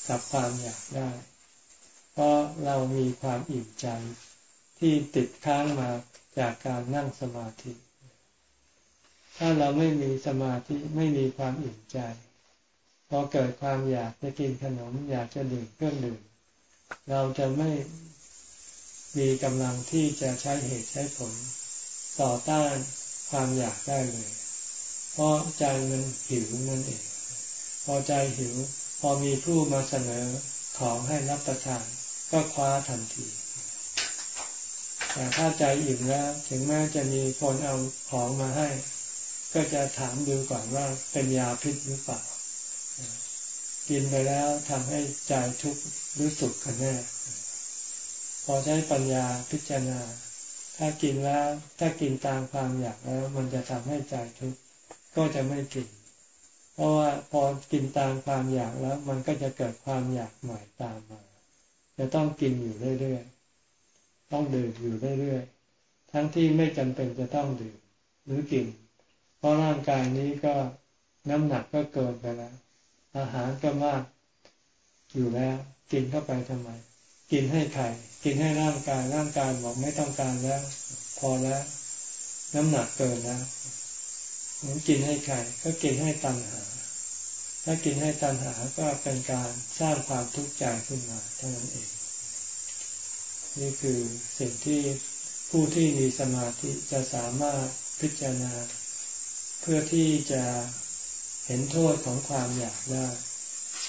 กับความอยากได้ เพราะเรามีความอิ่มใจที่ติดค้างมาจากการนั่งสมาธิ ถ้าเราไม่มีสมาธิไม่มีความอิ่มใจ พอเกิดความอยากจะกินขนม อยากจะดื่มเครื่องดื่มเราจะไม่มีกำลังที่จะใช้เหตุใช้ผล ต่อต้านความอยากได้เลย เพราะใจมันหิวนั่นเอง พอใจหิว พอมีผู้มาเสนอของให้รับประทานก็คว้าทันที แต่ถ้าใจอิ่มแล้ว ถึงแม้จะมีคนเอาของมาให้ ก็จะถามดูก่อนว่าเป็นยาพิษหรือเปล่า กินไปแล้วทำให้ใจทุกข์รือสุขกันแน่ พอใช้ปัญญาพิจารณา ถ้ากินแล้ว ถ้ากินตามความอยากแล้ว มันจะทำให้ใจทุกข์ก็จะไม่กิน เพราะว่าพอกินตามความอยากแล้ว มันก็จะเกิดความอยากใหม่ตามมา จะต้องกินอยู่เรื่อยๆ ต้องดื่มอยู่เรื่อยๆ ทั้งที่ไม่จำเป็นจะต้องดื่มหรือกิน เพราะร่างกายนี้ก็น้ำหนักก็เกินไปแล้ว อาหารก็มากอยู่แล้ว กินเข้าไปทำไม กินให้ใครกินให้ร่างกายร่างกายบอกไม่ต้องการแล้ว พอแล้ว น้ำหนักเกินแล้วผมกินให้ใครก็กินให้ตัณหา ถ้ากินให้ตัณหาก็เป็นการสร้างความทุกข์ใจขึ้นมาเท่านั้นเอง นี่คือสิ่งที่ผู้ที่มีสมาธิจะสามารถพิจารณา เพื่อที่จะ เห็นโทษของความอยากได้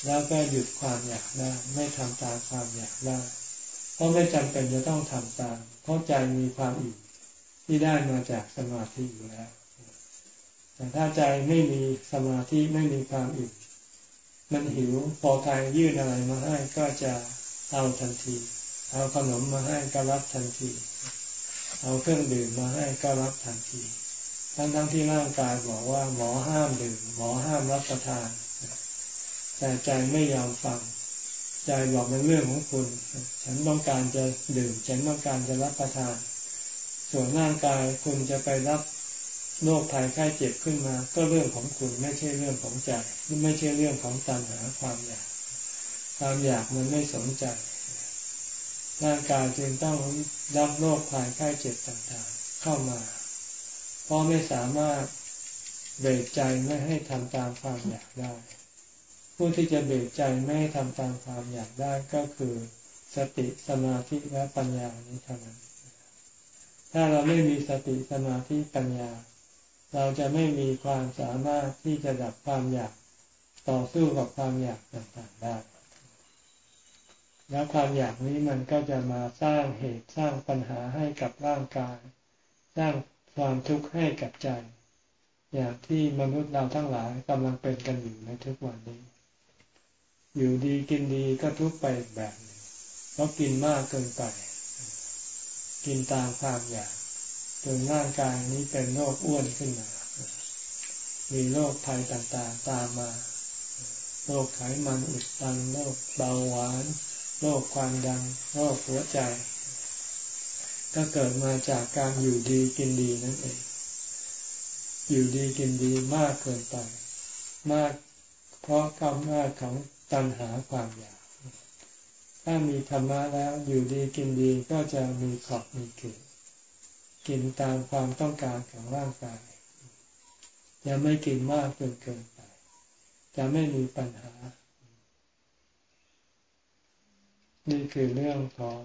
แล้วก็หยุดความอยากได้ไม่ทำตามความอยากได้เพราะไม่จำเป็นจะต้องทำตาม เพราะใจมีความอิ่มที่ได้มาจากสมาธิอยู่แล้ว แต่ถ้าใจไม่มีสมาธิไม่มีความอิ่มมันหิวพอใครยื่นอะไรมาให้ก็จะเอาทันที เอาขนมมาให้ก็รับทันที เอาเครื่องดื่มมาให้ก็รับทันที ทั้งทั้งที่ร่างกายบอกว่าหมอห้ามดื่มหมอห้ามรับประทาน แต่ใจไม่ยอมฟัง ใจบอกเป็นเรื่องของคุณ ฉันต้องการจะดื่ม ฉันต้องการจะรับประทาน ส่วนร่างกายคุณจะไปรับโรคภัยไข้เจ็บขึ้นมา ก็เรื่องของคุณไม่ใช่เรื่องของใจไม่ใช่เรื่องของตัณหาความอยาก ความอยากมันไม่สนใจร่างกายจึงต้องรับโรคภัยไข้เจ็บต่างๆ เข้ามา เพราะไม่สามารถเบรกใจไม่ให้ทำตามความอยากได้ ผู้ที่จะเบรกใจไม่ให้ทำตามความอยากได้ก็คือ สติสมาธิและปัญญานี้เท่านั้น ถ้าเราไม่มีสติสมาธิปัญญา เราจะไม่มีความสามารถที่จะดับความอยากต่อสู้กับความอยากต่างๆได้ แล้วความอยากนี้มันก็จะมาสร้างเหตุสร้างปัญหาให้กับร่างกาย สร้าง ความทุกข์ให้กับใจ อย่างที่มนุษย์เราทั้งหลายกำลังเป็นกันอยู่ในทุกวันนี้ อยู่ดีกินดีก็ทุกไปแบบหนึ่งเพราะกินมากเกินไป กินตามความอยากจนร่างกายนี้เป็นโรคอ้วนขึ้นมา มีโรคภัยต่างๆตามมาโรคไขมันอุดตันโรคเบาหวานโรคความดันโรคหัวใจ ก็เกิดมาจากการอยู่ดีกินดีนั่นเอง อยู่ดีกินดีมากเกินไป มากเพราะกำลังของตัณหาความอยาก ถ้ามีธรรมะแล้วอยู่ดีกินดีก็จะมีขอบมีเกศกินตามความต้องการของร่างกายจะไม่กินมากจนเกินไป จะไม่มีปัญหา นี่คือเรื่องของ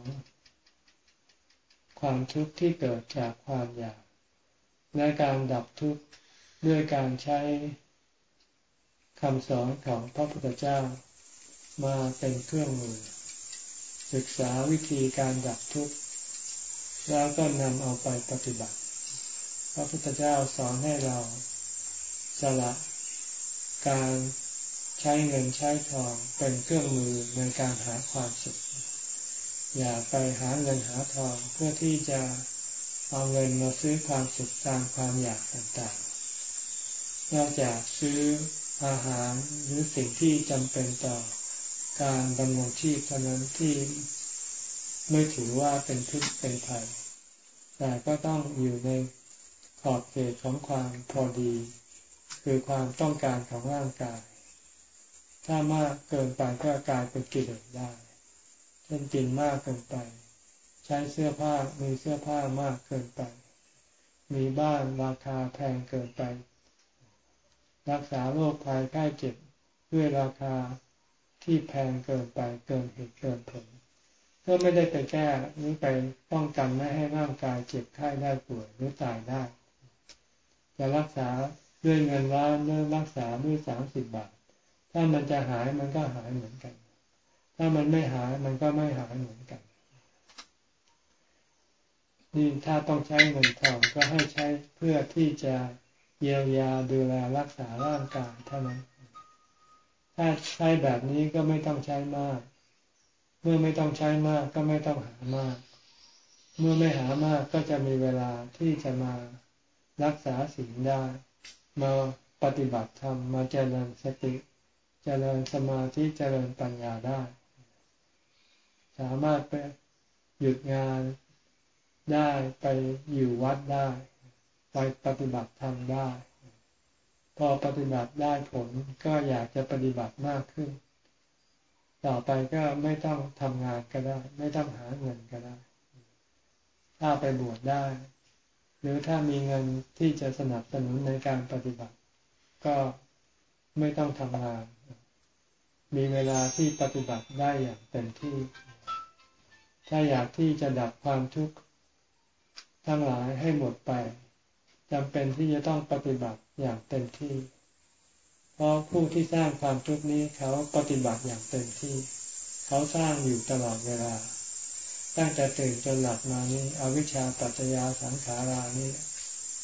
ความทุกข์ที่เกิดจากความอยาก และการดับทุกข์ด้วยการใช้คำสอนของพระพุทธเจ้ามาเป็นเครื่องมือ ศึกษาวิธีการดับทุกข์แล้วก็นำเอาไปปฏิบัติ พระพุทธเจ้าสอนให้เราสละการใช้เงินใช้ทองเป็นเครื่องมือในการหาความสุข อย่าไปหาเงินหาทองเพื่อที่จะเอาเงินมาซื้อความสุขตามความอยากต่างๆ นอกจากซื้ออาหารหรือสิ่งที่จำเป็นต่อการดำรงชีพเท่านั้นที่ไม่ถือว่าเป็นพิษเป็นภัย แต่ก็ต้องอยู่ในขอบเขตของความพอดี คือความต้องการของร่างกาย ถ้ามากเกินไปก็กลายเป็นกิเลสได้ ช่นกินมากเกินไป ใช้เสื้อผ้ามีเสื้อผ้ามากเกินไป มีบ้านราคาแพงเกินไป รักษาโรคภัยไข้เจ็บด้วยราคาที่แพงเกินไปเกินเหตุเกินผลก็ไม่ได้ไปแก้หรือไปป้องกันไม่ให้ร่างกายเจ็บไข้ได้ป่วยหรือตายได้จะรักษาด้วยเงินล้านหรือรักษาด้วยสามสิบบาท ถ้ามันจะหายมันก็หายเหมือนกัน ถ้ามันไม่หายมันก็ไม่หายเหมือนกัน นี่ถ้าต้องใช้เงินทองก็ให้ใช้เพื่อที่จะเยียวยาดูแลรักษาร่างกายเท่านั้น ถ้าใช้แบบนี้ก็ไม่ต้องใช้มาก เมื่อไม่ต้องใช้มากก็ไม่ต้องหามาก เมื่อไม่หามากก็จะมีเวลาที่จะมารักษาสิ่งได้ มาปฏิบัติธรรม มาเจริญสติ เจริญสมาธิ เจริญปัญญาได้ามารถไปหยุดงานได้ไปอยู่วัดได้ ไปปฏิบัติธรรมได้ พอปฏิบัติได้ผลก็อยากจะปฏิบัติมากขึ้น ต่อไปก็ไม่ต้องทำงานก็ได้ ไม่ต้องหาเงินก็ได้ ถ้าไปบวชได้ หรือถ้ามีเงินที่จะสนับสนุนในการปฏิบัติ ก็ไม่ต้องทำงาน มีเวลาที่ปฏิบัติได้อย่างเต็มที่ ถ้าอยากที่จะดับความทุกข์ทั้งหลายให้หมดไปจำเป็นที่จะต้องปฏิบัติอย่างเต็มที่ เพราะผู้ที่สร้างความทุกข์นี้เขาปฏิบัติอย่างเต็มที่ เขาสร้างอยู่ตลอดเวลา ตั้งแต่ตื่นจนหลับมานี้อวิชชาปัจจยาสังขารานี้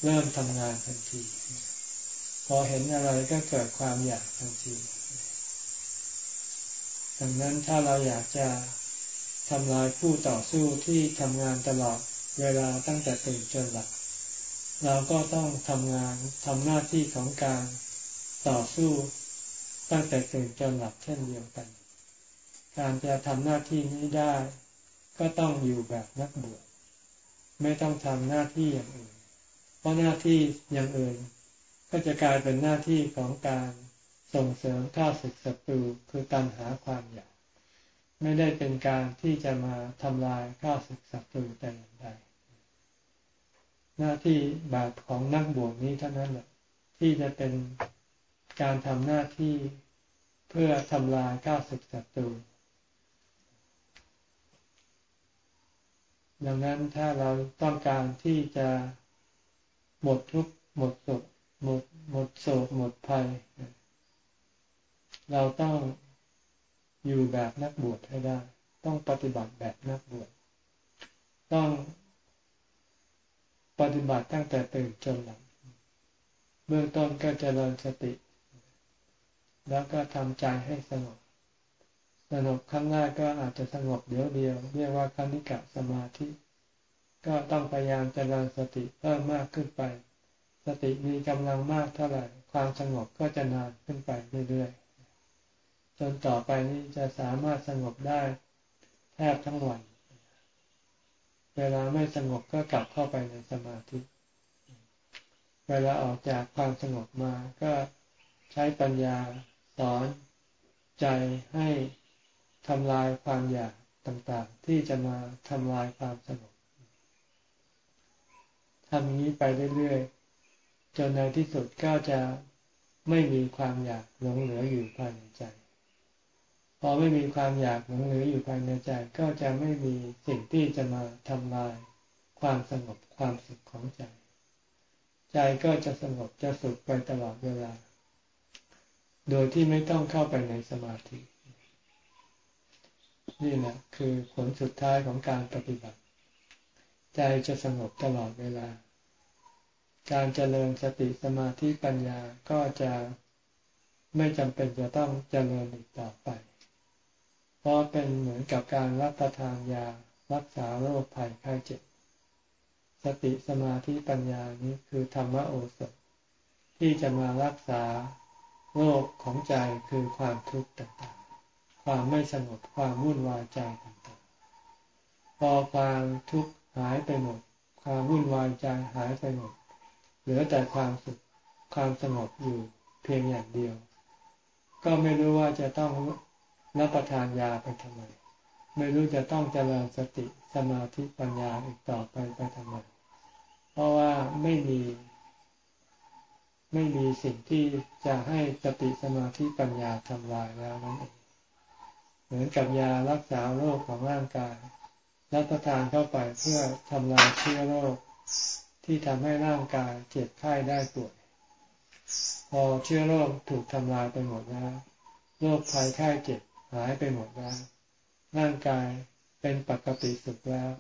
เริ่มทำงานทันที พอเห็นอะไรก็เกิดความอยากทันที ดังนั้นถ้าเราอยากจะ ทำลายผู้ต่อสู้ที่ทำงานตลอดเวลาตั้งแต่ตื่นจนหลับ เราก็ต้องทำงานทำหน้าที่ของการต่อสู้ตั้งแต่ตื่นจนหลับเช่นเดียวกัน การจะทำหน้าที่นี้ได้ ก็ต้องอยู่แบบนักบวชไม่ต้องทำหน้าที่อย่างอื่น เพราะหน้าที่อย่างอื่น ก็จะกลายเป็นหน้าที่ของการส่งเสริมข้าศึกศัตรูคือตัณหาความอยาก ไม่ได้เป็นการที่จะมาทำลายข้าศึกศัตรูแต่อย่างใดหน้าที่แบบของนักบวชนี้เท่านั้นแหละที่จะเป็นการทำหน้าที่เพื่อทำลายก้าศึกศัตรูดังนั้นถ้าเราต้องการที่จะหมดทุกข์หมดโศกหมดหมดโศกหมดภัย เราต้อง อยู่แบบนักบวชให้ได้ ต้องปฏิบัติแบบนักบวชต้องปฏิบัติตั้งแต่ตื่นจนหลับเบื้องต้นก็จเจริญสติ แล้วก็ทำใจให้สงบสงบครั้งแรกก็อาจจะสงบเดียวเดียว เรียกว่าคณิกะสมาธิ ก็ต้องพยายามเจริญสติเพิ่มมากขึ้นไป สติมีกำลังมากเท่าไหร่ ความสงบก็จะนานขึ้นไปเรื่อยๆ จนต่อไปนี้จะสามารถสงบได้แทบทั้งวัน เวลาไม่สงบก็กลับเข้าไปในสมาธิ เวลาออกจากความสงบมาก็ใช้ปัญญาสอนใจให้ทำลายความอยากต่างๆ ที่จะมาทำลายความสงบทำนี้ไปเรื่อยๆ จนในที่สุดก็จะไม่มีความอยากหลงเหลืออยู่ภายในใจ พอไม่มีความอยากหลงเหลืออยู่ภายในใจก็จะไม่มีสิ่งที่จะมาทำลายความสงบความสุขของใจ ใจก็จะสงบจะสุขไปตลอดเวลา โดยที่ไม่ต้องเข้าไปในสมาธิ นี่แหละคือผลสุดท้ายของการปฏิบัติ ใจจะสงบตลอดเวลา การเจริญสติสมาธิปัญญาก็จะไม่จำเป็นจะต้องเจริญอีกต่อไป เพราะเป็นเหมือนกับการรับประทานยารักษาโรคภัยไข้เจ็บ สติสมาธิปัญญานี้คือธรรมโอสถ ที่จะมารักษาโรคของใจคือความทุกข์ต่างๆ ความไม่สงบความวุ่นวายใจต่างๆ พอความทุกข์หายไปหมด ความวุ่นวายใจหายไปหมด เหลือแต่ความสุขความสงบอยู่เพียงอย่างเดียว ก็ไม่รู้ว่าจะต้อง รับประทานยาไปทำไม ไม่รู้จะต้องเจริญสติสมาธิปัญญาอีกต่อไปไปทำไม เพราะว่าไม่มี ไม่มีสิ่งที่จะให้สติสมาธิปัญญาทำลายแล้วนั่นเองเหมือนกับยารักษาโรคของร่างกาย รับประทานเข้าไปเพื่อทำลายเชื้อโรคที่ทำให้ร่างกายเจ็บไข้ได้ป่วยพอเชื้อโรคถูกทำลายไปหมดแล้วโรคภัยไข้เจ็บ หายไปหมดแล้ว ร่างกายเป็นปกติสุขแล้ว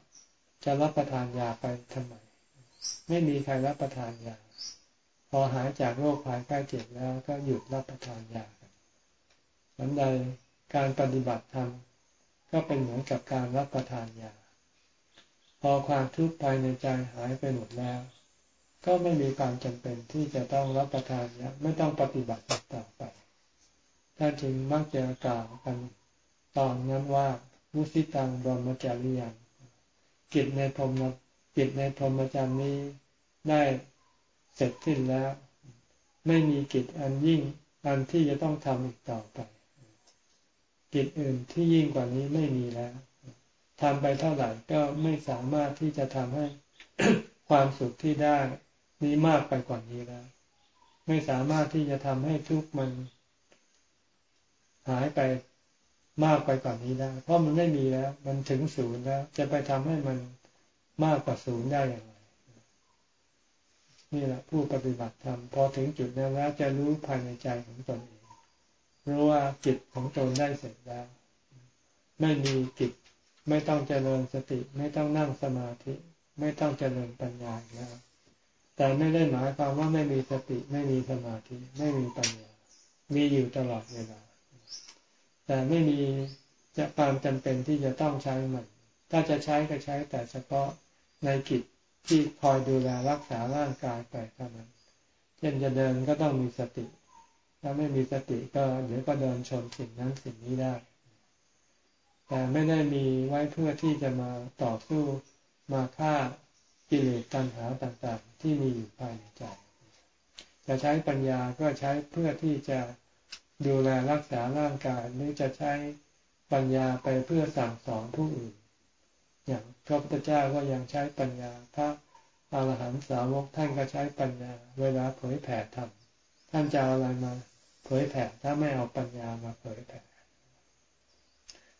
จะรับประทานยาไปทำไม ไม่มีใครรับประทานยา พอหายจากโรคภัยไข้เจ็บแล้วก็หยุดรับประทานยาฉันใดการปฏิบัติธรรมก็เป็นเหมือนกับการรับประทานยา พอความทุกข์ภายในใจหายไปหมดแล้ว ก็ไม่มีความจำเป็นที่จะต้องรับประทานยาไม่ต้องปฏิบัติต่อไป ท่านจึงมักจะกล่าวกันตอนนั้นว่ามุสิตังบรมจารียังกิจในพรหมกิจในพรหมจรรย์นี้ได้เสร็จสิ้นแล้ว ไม่มีกิจอันยิ่งอันที่จะต้องทำอีกต่อไปกิจอื่นที่ยิ่งกว่านี้ไม่มีแล้วทำไปเท่าไหร่ก็ไม่สามารถที่จะทำให้ความสุขที่ได้นี้มากไปกว่านี้แล้ว ไม่สามารถที่จะทำให้ทุกข์มัน หายไปมากไปกว่านนี้ได้ เพราะมันไม่มีแล้ว มันถึงศูนย์แล้ว จะไปทำให้มันมากกว่าศูนย์ได้อย่างไร นี่แหละผู้ปฏิบัติธรรมพอถึงจุดนั้นแล้วจะรู้ภายในใจของตนเอง รู้ว่าจิตของตนได้เสร็จแล้ว ไม่มีจิตไม่ต้องเจริญสติ ไม่ต้องนั่งสมาธิ ไม่ต้องเจริญปัญญาแล้วแต่ไม่ได้หมายความว่าไม่มีสติ ไม่มีสมาธิ ไม่มีปัญญา มีอยู่ตลอดเวลา แต่ไม่มีจะความจำเป็นที่จะต้องใช้มัน ถ้าจะใช้ก็ใช้แต่เฉพาะในกิจที่คอยดูแลรักษาร่างกายไปเท่านั้น เช่นจะเดินก็ต้องมีสติ ถ้าไม่มีสติก็เดี๋ยวก็เดินชนสิ่งนั้นสิ่งนี้ได้ แต่ไม่ได้มีไว้เพื่อที่จะมาต่อสู้มาฆ่ากิเลสตัณหาต่างๆ ที่มีอยู่ภายในใจ จะใช้ปัญญาก็ใช้เพื่อที่จะ ดูแลรักษาร่างกายหรือจะใช้ปัญญาไปเพื่อสั่งสอนผู้อื่น อย่างพระพุทธเจ้าก็ยังใช้ปัญญาพระอรหันตสาวกท่านก็ใช้ปัญญา เวลาเผยแผ่ธรรมท่านจะอะไรมาเผยแผ่ถ้าไม่เอาปัญญามาเผยแผ่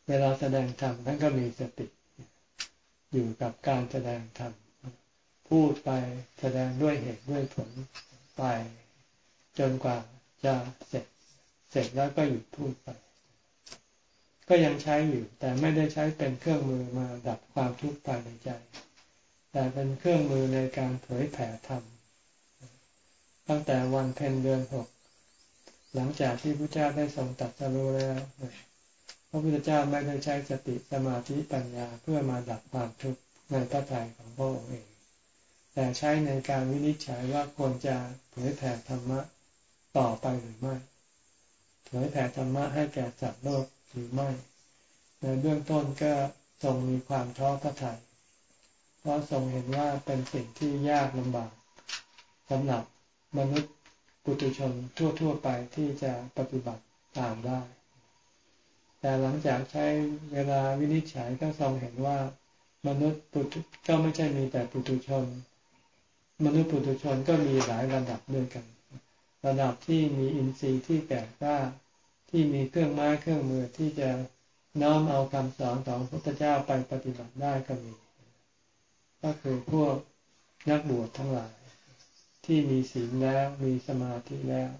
เวลาแสดงธรรมท่านก็มีสติ อยู่กับการแสดงธรรมพูดไปแสดงด้วยเหตุด้วยผลไป จนกว่าจะเสร็จ เสร็จแล้วก็หยุดพูดไป ก็ยังใช้อยู่ แต่ไม่ได้ใช้เป็นเครื่องมือมาดับความทุกข์ภายในใจ แต่เป็นเครื่องมือในการเผยแผ่ธรรมตั้งแต่วันเพ็ญเดือนหกหลังจากที่พระเจ้าได้ทรงตัดสรู้แล้วพระพุทธเจ้าไม่ได้ใช้สติสมาธิปัญญาเพื่อมาดับความทุกข์ในพระทัยของพระองค์เอง แต่ใช้ในการวินิจฉัยว่าควรจะเผยแผ่ธรรมะต่อไปหรือไม่ เผยแผ่ธรรมะให้แก่สัตว์โลกหรือไม่ ในเบื้องต้นก็ทรงมีความท้อพระทยัยเพราะทรงเห็นว่าเป็นสิ่งที่ยากลำบากสำหรับมนุษย์ปุถุชนทั่ว ๆ ไปที่จะปฏิบัติตามได้ แต่หลังจากใช้เวลาวินิจฉัยก็ทรงเห็นว่ามนุษย์ปุถุก็ไม่ใช่มีแต่ปุถุชน มนุษย์ปุถุชนก็มีหลายระดับด้วยกัน ระดับที่มีอินทรีย์ที่แก่กล้าที่มีเครื่องไม้เครื่องมือที่จะน้อมเอาคำสอนของพระพุทธเจ้าไปปฏิบัติได้ก็มี ก็คือพวกนักบวชทั้งหลาย ที่มีศีลแล้วมีสมาธิแล้ว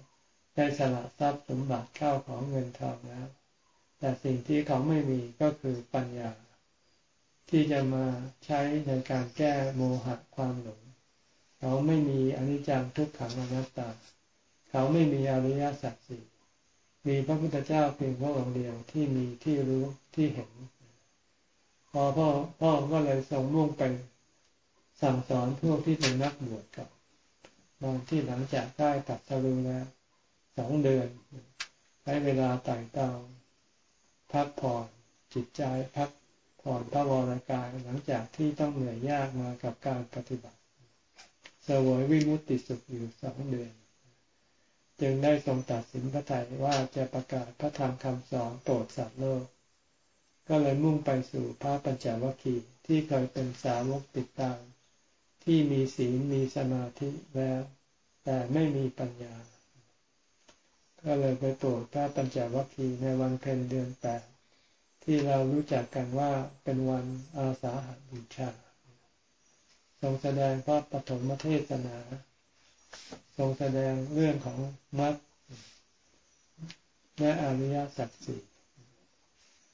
ได้สละทรัพย์สมบัติเข้าของเงินทองแล้ว แต่สิ่งที่เขาไม่มีก็คือปัญญา ที่จะมาใช้ในการแก้โมหะความหลง เขาไม่มีอนิจจังทุกขังอนัตตา เขาไม่มีอริยสัจสี่มีพระพุทธเจ้าเพียงพระองค์เดียวที่มีที่รู้ที่เห็น พอพ่อพ่อก็เลยส่งมุ่งไปสั่งสอนพวกที่เป็นนักบวชกับตอนที่หลังจากได้ตัดสรุแล้วสองเดือนใช้เวลาไต่เตองพักผ่อนจิตใจพักผ่อนพระวรากายหลังจากที่ต้องเหนื่อยยากมากับการปฏิบัติเสวยวิมุตติสุขอยู่สองเดือน จึงได้ทรงตัดสินพระทัยว่าจะประกาศพระธรรมคำสอนโปรดสัตว์โลก ก็เลยมุ่งไปสู่พระปัญจวัคคีย์ที่เคยเป็นสาวกติดตาม ที่มีศีลมีสมาธิแล้ว แต่ไม่มีปัญญา ก็เลยไปโปรดพระปัญจวัคคีย์ในวันเพ็ญเดือนแปดที่เรารู้จักกันว่าเป็นวันอาสาหบูชาทรงแสดงพระปฐมเทศนา ทรงแสดงเรื่องของมรรคและอริยสัจสี่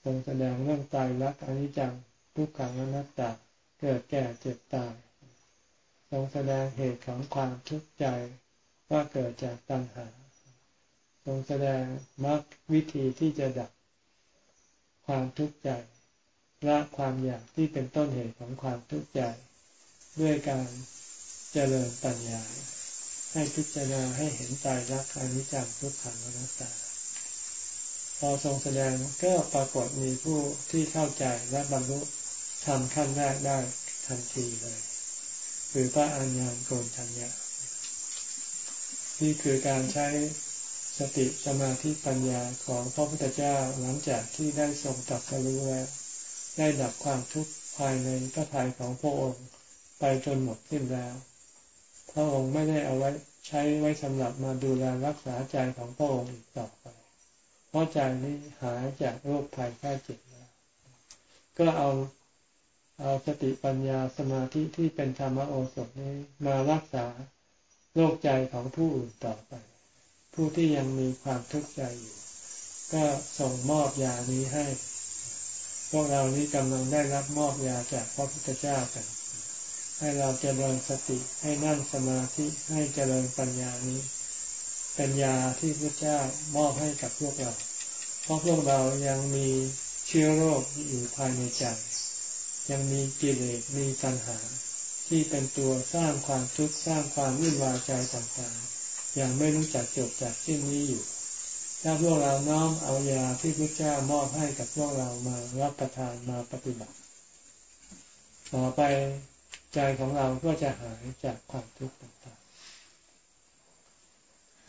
ทรงแสดงเรื่องตายรักอนิจจังทุกขังอนัตตาเกิดแก่เจ็บตายทรงแสดงเหตุของความทุกข์ใจว่าเกิดจากตัณหาทรงแสดงมรรควิธีที่จะดับความทุกข์ใจละความอยากที่เป็นต้นเหตุของความทุกข์ใจ ด้วยการเจริญปัญญา ให้พิจารณาให้เห็นใจรักอนิจจังทุกขังอนัตตา พอทรงแสดงก็ปรากฏมีผู้ที่เข้าใจและบรรลุทำขั้นแรกได้ทันทีเลย คือพระอัญญาโกนทัญญานี่คือการใช้สติสมาธิปัญญาของพระพุทธเจ้าหลังจากที่ได้ทรงตัดสรู้แล้วได้ดับความทุกข์ภายในพระทัยของพระองค์ไปจนหมดสิ้นแล้ว พระองค์ไม่ได้เอาไว้ใช้ไว้สำหรับมาดูแลรักษาใจของพระองค์อีกต่อไป เพราะใจนี้หายจากโรคภัยแค่เจ็บแล้วก็เอาเอาสติปัญญาสมาธิที่เป็นธรรมโอสถนี้มารักษาโรคใจของผู้อื่นต่อไป ผู้ที่ยังมีความทุกข์ใจอยู่ ก็ส่งมอบยานี้ให้ พวกเรานี้กำลังได้รับมอบยาจากพระพุทธเจ้ากัน ให้เราเจริญสติให้นั่งสมาธิให้เจริญปัญญานี้ เป็นยาที่พระเจ้ามอบให้กับพวกเรา เพราะพวกเรายังมีเชื้อโรคอยู่ภายในใจ ยังมีกิเลสมีตัณหา ที่เป็นตัวสร้างความทุกข์สร้างความวุ่นวายใจต่างๆยังไม่รู้จักจบจากที่นี้อยู่ ถ้าพวกเราน้อมเอายาที่พระเจ้ามอบให้กับพวกเรามารับประทานมาปฏิบัติ ต่อไป ใจของเราก็จะหายจากความทุกข์ต่างๆ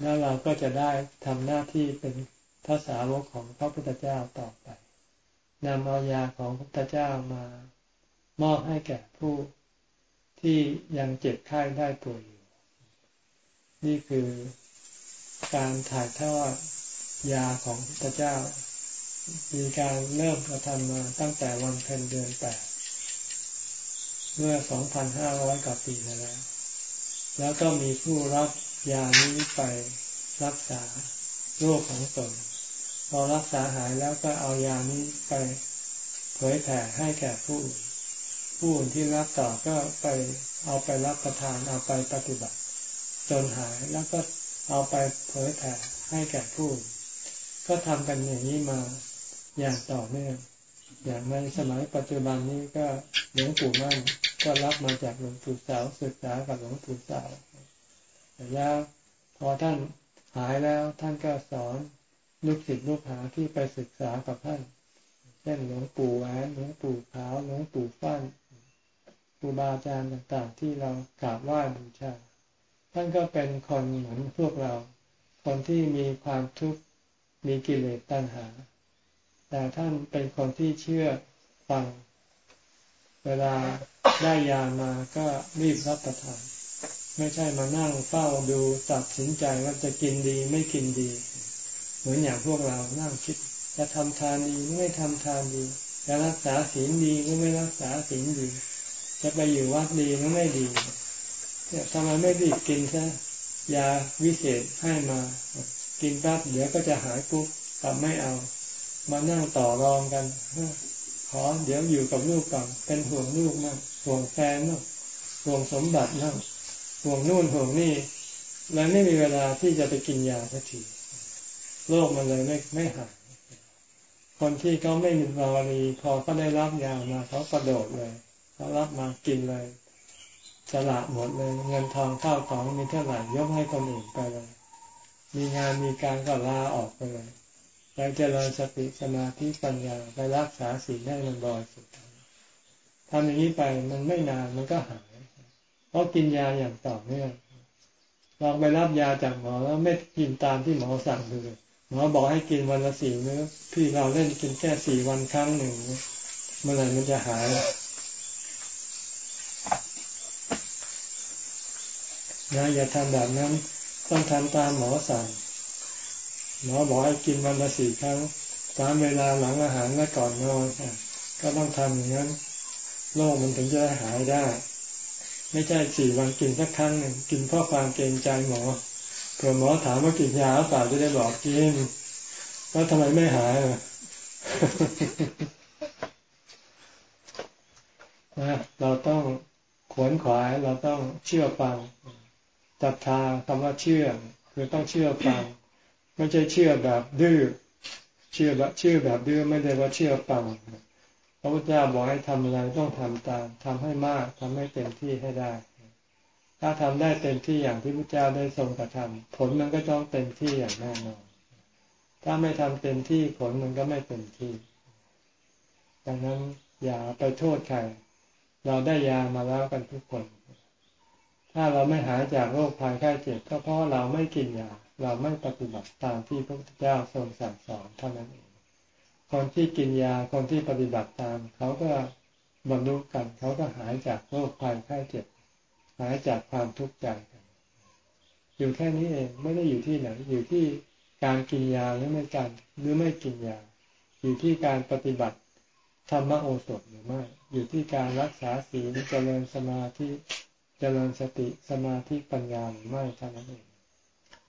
แล้วเราก็จะได้ทำหน้าที่เป็นภาษาวกของพระพุทธเจ้าต่อไปนำเอายาของพระพุทธเจ้ามามอบให้แก่ผู้ที่ยังเจ็บไข้ได้ป่วยอยู่ นี่คือการถ่ายทอดยาของพระพุทธเจ้า มีการเริ่มกระทำมาตั้งแต่วันเพ็ญเดือนแปด เมื่อ 2,500 กว่าปีมาแล้ว แล้วก็มีผู้รับยานี้ไปรักษาโรคของตน พอรักษาหายแล้วก็เอายานี้ไปเผยแผ่ให้แก่ผู้ผู้ที่รับต่อก็ไปเอาไปรับประทานเอาไปปฏิบัติ จนหายแล้วก็เอาไปเผยแผ่ให้แก่ผู้ ก็ทำกันอย่างนี้มาอย่างต่อเนื่อง อย่างในสมัยปัจจุบันนี้ก็หลวงปู่มั่นก็รับมาจากหลวงปู่สาวศึกษากับหลวงปู่สาวแล้วพอท่านหายแล้วท่านก็สอนลูกศิษย์ลูกหาที่ไปศึกษากับท่าน เช่นหลวงปู่แหวนหลวงปู่ขาวหลวงปู่ฟั่นครูบาอาจารย์ต่างๆ ที่เรากราบไหว้บูชา ท่านก็เป็นคนเหมือนพวกเรา คนที่มีความทุกข์มีกิเลสตัณหา แต่ท่านเป็นคนที่เชื่อฟัง เวลาได้ยามาก็รีบรับประทาน ไม่ใช่มานั่งเฝ้าดูตัดสินใจว่าจะกินดีไม่กินดี เหมือนอย่างพวกเรานั่งคิด จะทำทานดีไม่ทำทานดี จะรักษาศีลดีไม่รักษาศีลดี จะไปอยู่วัดดีไม่ดีเนี่ยทำไมไม่รีบกินซะยาวิเศษให้มา กินแป๊บเดี๋ยวก็จะหายปุ๊บกลับไม่เอา มานั่งต่อรองกันขอเดี๋ยวอยู่กับลูกก่อนเป็นห่วงลูกมากห่วงแฟนมากห่วงสมบัติมากห่วงนู่นห่วงนี่แล้วไม่มีเวลาที่จะไปกินยาสักทีโรคมันเลยไม่ไม่หายคนที่เขาไม่มีรอรีพอเขาได้รับยามาเขากระโดดเลยเขารับมากินเลยสละหมดเลยเงินทองข้าวของมีเท่าไหร่ยกให้คนอื่นไปเลย มีงานมีการก็ลาออกไปเลย ไปเจริญสติสมาธิปัญญาไปรักษาสิ่งให้มันบริสุทธิ์ทำอย่างนี้ไปมันไม่นานมันก็หาย เพราะกินยาอย่างต่อเนื่องลองไปรับยาจากหมอแล้วไม่กินตามที่หมอสั่งดูเลยหมอบอกให้กินวันละสี่มื้อพี่เราเล่นกินแค่สี่วันครั้งหนึ่งเมื่อไหร่มันจะหายนะอย่าทำแบบนั้นต้องทำตามหมอสั่ง หมอบอกให้กินวันละสี่ครั้งสามเวลาหลังอาหารและก่อนนอน ก็ต้องทำอย่างนั้นโรคมันถึงจะหายได้ ไม่ใช่สี่วันกินสักครั้งหนึ่งกินเพราะความเกรงใจหมอเผื่อหมอถามว่ากินยาหรือเปล่าจะได้บอกกินแล้วทำไมไม่หายนะเราต้องขวนขวายเราต้องเชื่อฟังจัตทาคำว่าเชื่อ คือต้องเชื่อฟัง ไม่ใช่เชื่อแบบดื้อเชื่อแบบเชื่อแบบดื้อไม่ได้ว่าเชื่อฟังพระพุทธเจ้าบอกให้ทำอะไรต้องทำตามทำให้มากทำให้เต็มที่ให้ได้ ถ้าทำได้เต็มที่อย่างที่พระเจ้าได้ทรงกระทำผลมันก็ต้องเต็มที่อย่างแน่นอนถ้าไม่ทำเต็มที่ผลมันก็ไม่เต็มที่ ดังนั้นอย่าไปโทษใครเราได้ยามาแล้วกันทุกคน ถ้าเราไม่หายจากโรคภัยไข้เจ็บก็เพราะเราไม่กินยา เราไม่ปฏิบัติตามที่พระพุทธเจ้าทรงสั่งสอนเท่านั้นเอง คนที่กินยาคนที่ปฏิบัติตาม เขาก็บรรลุกันเขาก็หายจากโรคภัยไข้เจ็บ หายจากความทุกข์ใจกัน อยู่แค่นี้เองไม่ได้อยู่ที่ไหนอยู่ที่การกินยาหรือไม่การหรือไม่กินยา อยู่ที่การปฏิบัติธรรมโอสถหรือไม่อยู่ที่การรักษาศีลเจริญสมาธิเจริญสติสมาธิปัญญาหรือไม่เท่านั้นเอง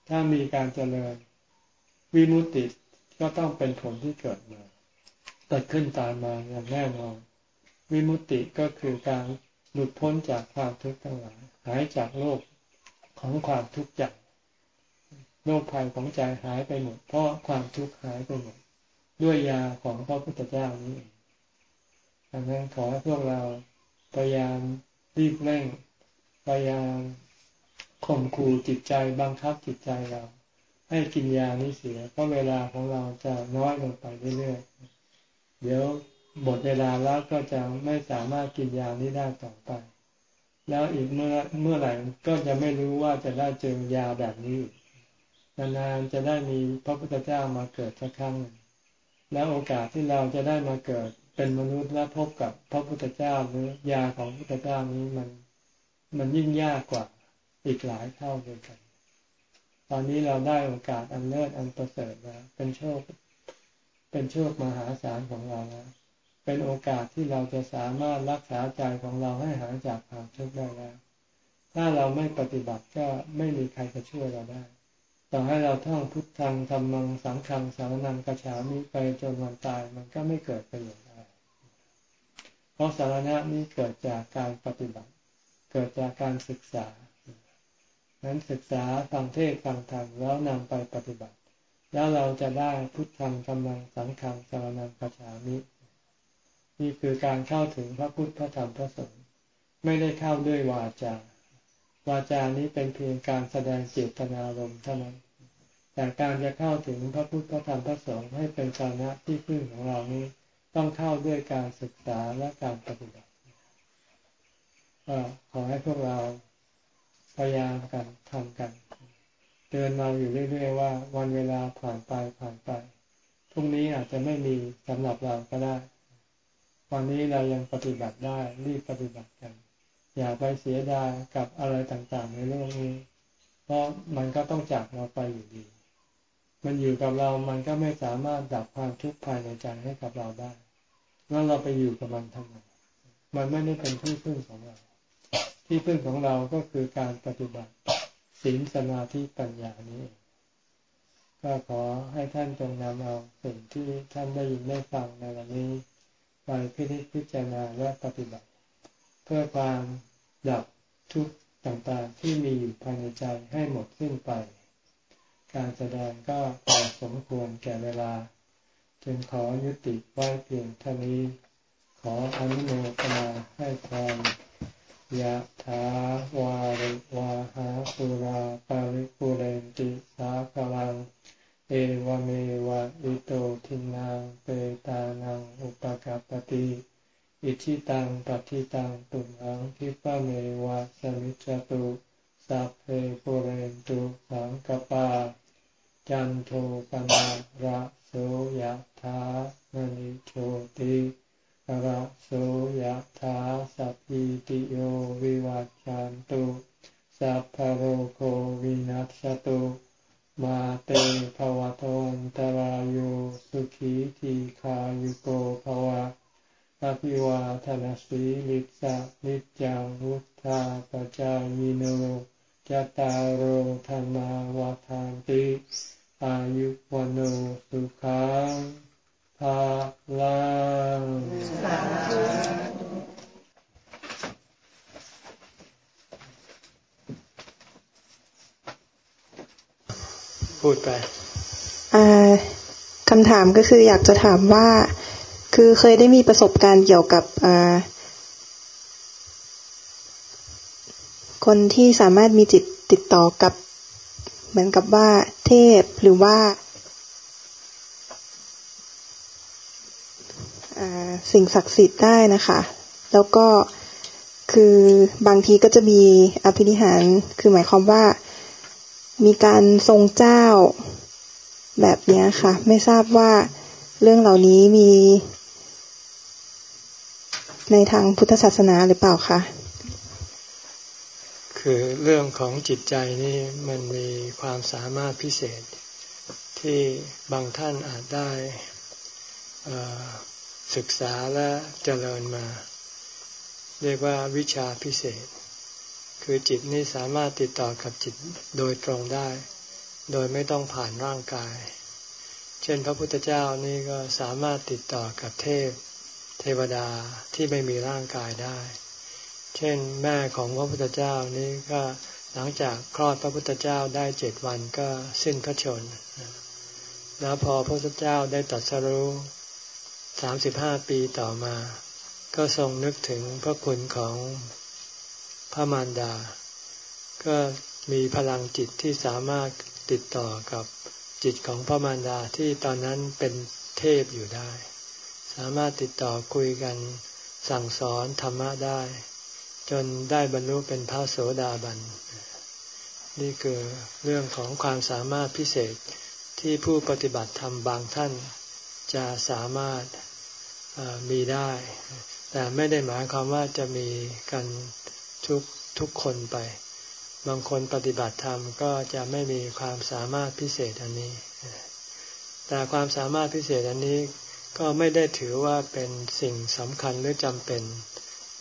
ถ้ามีการเจริญวิมุตติก็ต้องเป็นผลที่เกิดมาเกิดขึ้นตามมาอย่างแน่นอน วิมุตติก็คือการหลุดพ้นจากความทุกข์ทั้งหลายหายจากโลกของความทุกข์ใจโรคภัยของใจหายไปหมด เพราะความทุกข์หายไปหมด ด้วยยาของพระพุทธเจ้านี้ดังนั้นขอให้พวกเราพยายามรีบเร่งพยายาม ข่มขู่จิตใจบังคับจิตใจเรา ให้กินยานี้เสียเพราะเวลาของเราจะน้อยลงไปเรื่อยๆเดี๋ยวหมดเวลาแล้วก็จะไม่สามารถกินยานี้ได้ต่อไป แล้วอีกเมื่อเมื่อไหร่ก็จะไม่รู้ว่าจะได้เจอยาแบบนี้นานๆจะได้มีพระพุทธเจ้ามาเกิดสักครั้ง แล้วโอกาสที่เราจะได้มาเกิดเป็นมนุษย์และพบกับพระพุทธเจ้าหรือยาของพระพุทธเจ้านี้มัน มันยิ่งยากกว่า อีกหลายเท่าด้วยกัน ตอนนี้เราได้โอกาสอันเลิศอันประเสริฐแล้วเป็นโชค เป็นโชคมหาศาลของเราแล้วเป็นโอกาสที่เราจะสามารถรักษาใจของเราให้หายจากความทุกข์ได้แล้ว ถ้าเราไม่ปฏิบัติก็ไม่มีใครจะช่วยเราได้ ต่อให้เราท่องพุทธังธรรมังสังฆังสารนังกระฉามิไปจนวันตายมันก็ไม่เกิดประโยชน์อะไร เพราะสารณะนี้เกิดจากการปฏิบัติ เกิดจากการศึกษา นั้นศึกษาฟังเทศฟังธรรมแล้วนำไปปฏิบัติ แล้วเราจะได้พุทธังธรรมังสังฆังสารนังกระฉามิ นี่คือการเข้าถึงพระพุทธพระธรรมพระสงฆ์ไม่ได้เข้าด้วยวาจา วาจานี้เป็นเพียงการแสดงเจตนารมณ์เท่านั้น แต่การจะเข้าถึงพระพุทธพระธรรมพระสงฆ์ให้เป็นสาระที่พึ่งของเรานี้ต้องเข้าด้วยการศึกษาและการปฏิบัติขอให้พวกเรา พยายามกันทำกันเตือนเราอยู่เรื่อยๆว่า วันเวลาผ่านไปผ่านไปพรุ่งนี้อาจจะไม่มีสำหรับเราก็ได้ วันนี้เรายังปฏิบัติได้รีบปฏิบัติกัน อย่าไปเสียดายกับอะไรต่างๆ ในโลกนี้ เพราะมันก็ต้องจากเราไปอยู่ดี มันอยู่กับเรา มันก็ไม่สามารถดับความทุกข์ภายในใจให้กับเราได้ แล้วเราไปอยู่กับมันทำไม มันไม่ได้เป็นที่พึ่งของเรา ที่พึ่งของเราก็คือการปฏิบัติศีลสมาธิปัญญานี้ ก็ขอให้ท่านจงนำเอาสิ่งที่ท่านได้ยินได้ฟังในวันนี้ ไปพิพิจารณาและปฏิบัติ เพื่อความดับทุกข์ต่างๆที่มีอยู่ภายในใจให้หมดสิ้นไป การแสดงก็พอสมควรแก่เวลา จึงขอยุติไว้เพียงเท่านี้ ขออนุโมทนาให้พร ยะถาวาริวาหาปุราปาริปุเรนติสากลัง เอวเมวะอิโตทินังเปตานังอุปกัปติอิชิตังปฏิตังตุมังคิปะเมวะสมิจจตุสัพเพปุเรนตุสังกปา จันโทปนะระโสยธามณิโชติ ระโสยถาสัพพิติโยวิวัจจันตุสัพพโรโควินัสตุมาเตภวทนตารโยสุขีทีขายุโกภวะอภิวาทนสีลิสะนิจังวุธาปจายโนจตารโหธรรมาวาทานติ อายุวโนสุขัง ภาลังพูดไปคำถามก็คืออยากจะถามว่า คือเคยได้มีประสบการณ์เกี่ยวกับคนที่สามารถมีจิตติดต่อกับ เหมือนกับว่าเทพหรือว่า สิ่งศักดิ์สิทธิ์ได้นะคะ แล้วก็คือบางทีก็จะมีอภินิหาร คือหมายความว่ามีการทรงเจ้าแบบนี้ค่ะ ไม่ทราบว่าเรื่องเหล่านี้มี ในทางพุทธศาสนาหรือเปล่าคะคือเรื่องของจิตใจนี่มันมีความสามารถพิเศษที่บางท่านอาจได้ ศึกษาและเจริญมา เรียกว่าวิชาพิเศษ คือจิตนี่สามารถติดต่อกับจิตโดยตรงได้ โดยไม่ต้องผ่านร่างกาย เช่นพระพุทธเจ้านี่ก็สามารถติดต่อกับเทพ เทวดาที่ไม่มีร่างกายได้ เช่นแม่ของพระพุทธเจ้านี่ก็หลังจากคลอดพระพุทธเจ้าได้เจ็ดวันก็สิ้นพระชน แล้วพอพระพุทธเจ้าได้ตรัสรู้ สามสิบห้าปีต่อมา ก็ทรงนึกถึงพระคุณของพระมารดา ก็มีพลังจิตที่สามารถติดต่อกับจิตของพระมารดาที่ตอนนั้นเป็นเทพอยู่ได้ สามารถติดต่อคุยกันสั่งสอนธรรมะได้ จนได้บรรลุเป็นพระโสดาบัน นี่คือเรื่องของความสามารถพิเศษที่ผู้ปฏิบัติธรรมบางท่านจะสามารถ มีได้ แต่ไม่ได้หมายความว่าจะมีกันทุกทุกคนไป บางคนปฏิบัติธรรมก็จะไม่มีความสามารถพิเศษอันนี้ แต่ความสามารถพิเศษอันนี้ก็ไม่ได้ถือว่าเป็นสิ่งสำคัญหรือจำเป็น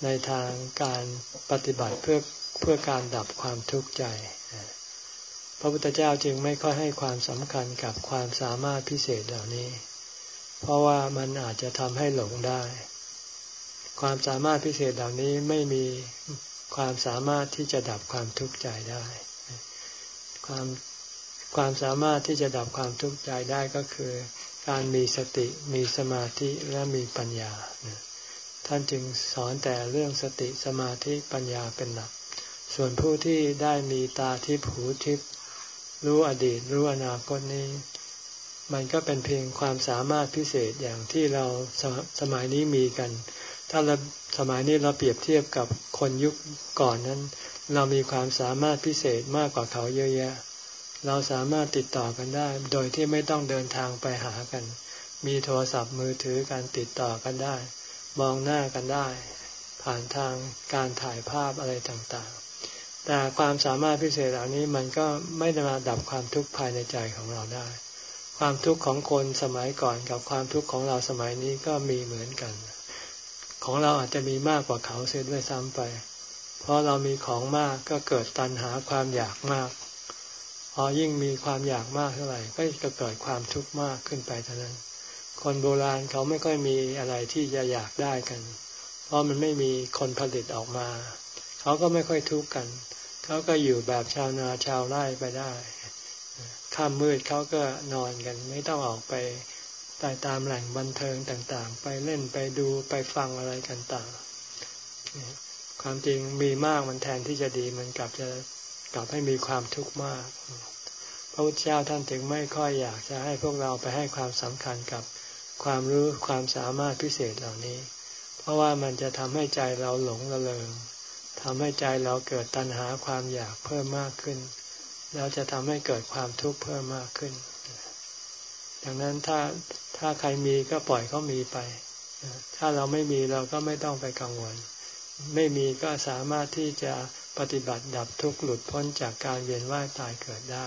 ในทางการปฏิบัติเพื่อเพื่อการดับความทุกข์ใจ พระพุทธเจ้าจึงไม่ค่อยให้ความสำคัญกับความสามารถพิเศษเหล่านี้ เพราะว่ามันอาจจะทำให้หลงได้ ความสามารถพิเศษเหล่านี้ไม่มีความสามารถที่จะดับความทุกข์ใจได้ ความความสามารถที่จะดับความทุกข์ใจได้ก็คือ การมีสติมีสมาธิและมีปัญญา ท่านจึงสอนแต่เรื่องสติสมาธิปัญญาเป็นหลัก ส่วนผู้ที่ได้มีตาทิพหูทิพรู้อดีตรู้อนาคตนี้ มันก็เป็นเพียงความสามารถพิเศษอย่างที่เราสสมัยนี้มีกัน ถ้าเราสมัยนี้เราเปรียบเทียบกับคนยุคก่อนนั้น เรามีความสามารถพิเศษมากกว่าเขาเยอะแยะ เราสามารถติดต่อกันได้ โดยที่ไม่ต้องเดินทางไปหากัน มีโทรศัพท์มือถือการติดต่อกันได้ มองหน้ากันได้ ผ่านทางการถ่ายภาพอะไรต่างๆ แต่ความสามารถพิเศษเหล่านี้มันก็ไม่ได้มาดับความทุกข์ภายในใจของเราได้ ความทุกข์ของคนสมัยก่อนกับความทุกข์ของเราสมัยนี้ก็มีเหมือนกัน ของเราอาจจะมีมากกว่าเขาเสียด้วยซ้ำไป เพราะเรามีของมากก็เกิดตัณหาความอยากมาก พอยิ่งมีความอยากมากเท่าไหร่ก็จะเกิดความทุกข์มากขึ้นไปเท่านั้น คนโบราณเขาไม่ค่อยมีอะไรที่จะอยากได้กัน เพราะมันไม่มีคนผลิตออกมา เขาก็ไม่ค่อยทุกข์กัน เขาก็อยู่แบบชาวนาชาวไร่ไปได้ ค่ำมืดเขาก็นอนกัน ไม่ต้องออกไปไปตามแหล่งบันเทิงต่างๆ ไปเล่นไปดูไปฟังอะไรกันต่างความจริงมีมากมันแทนที่จะดีมันกลับจะกลับให้มีความทุกข์มาก พระพุทธเจ้าท่านถึงไม่ค่อยอยากจะให้พวกเราไปให้ความสำคัญกับความรู้ความสามารถพิเศษเหล่านี้ เพราะว่ามันจะทำให้ใจเราหลงระเริงทำให้ใจเราเกิดตัณหาความอยากเพิ่มมากขึ้น แล้วจะทำให้เกิดความทุกข์เพิ่มมากขึ้น ดังนั้นถ้าถ้าใครมีก็ปล่อยเขามีไป ถ้าเราไม่มีเราก็ไม่ต้องไปกังวล ไม่มีก็สามารถที่จะปฏิบัติดับทุกข์หลุดพ้นจากการเวียนว่ายตายเกิดได้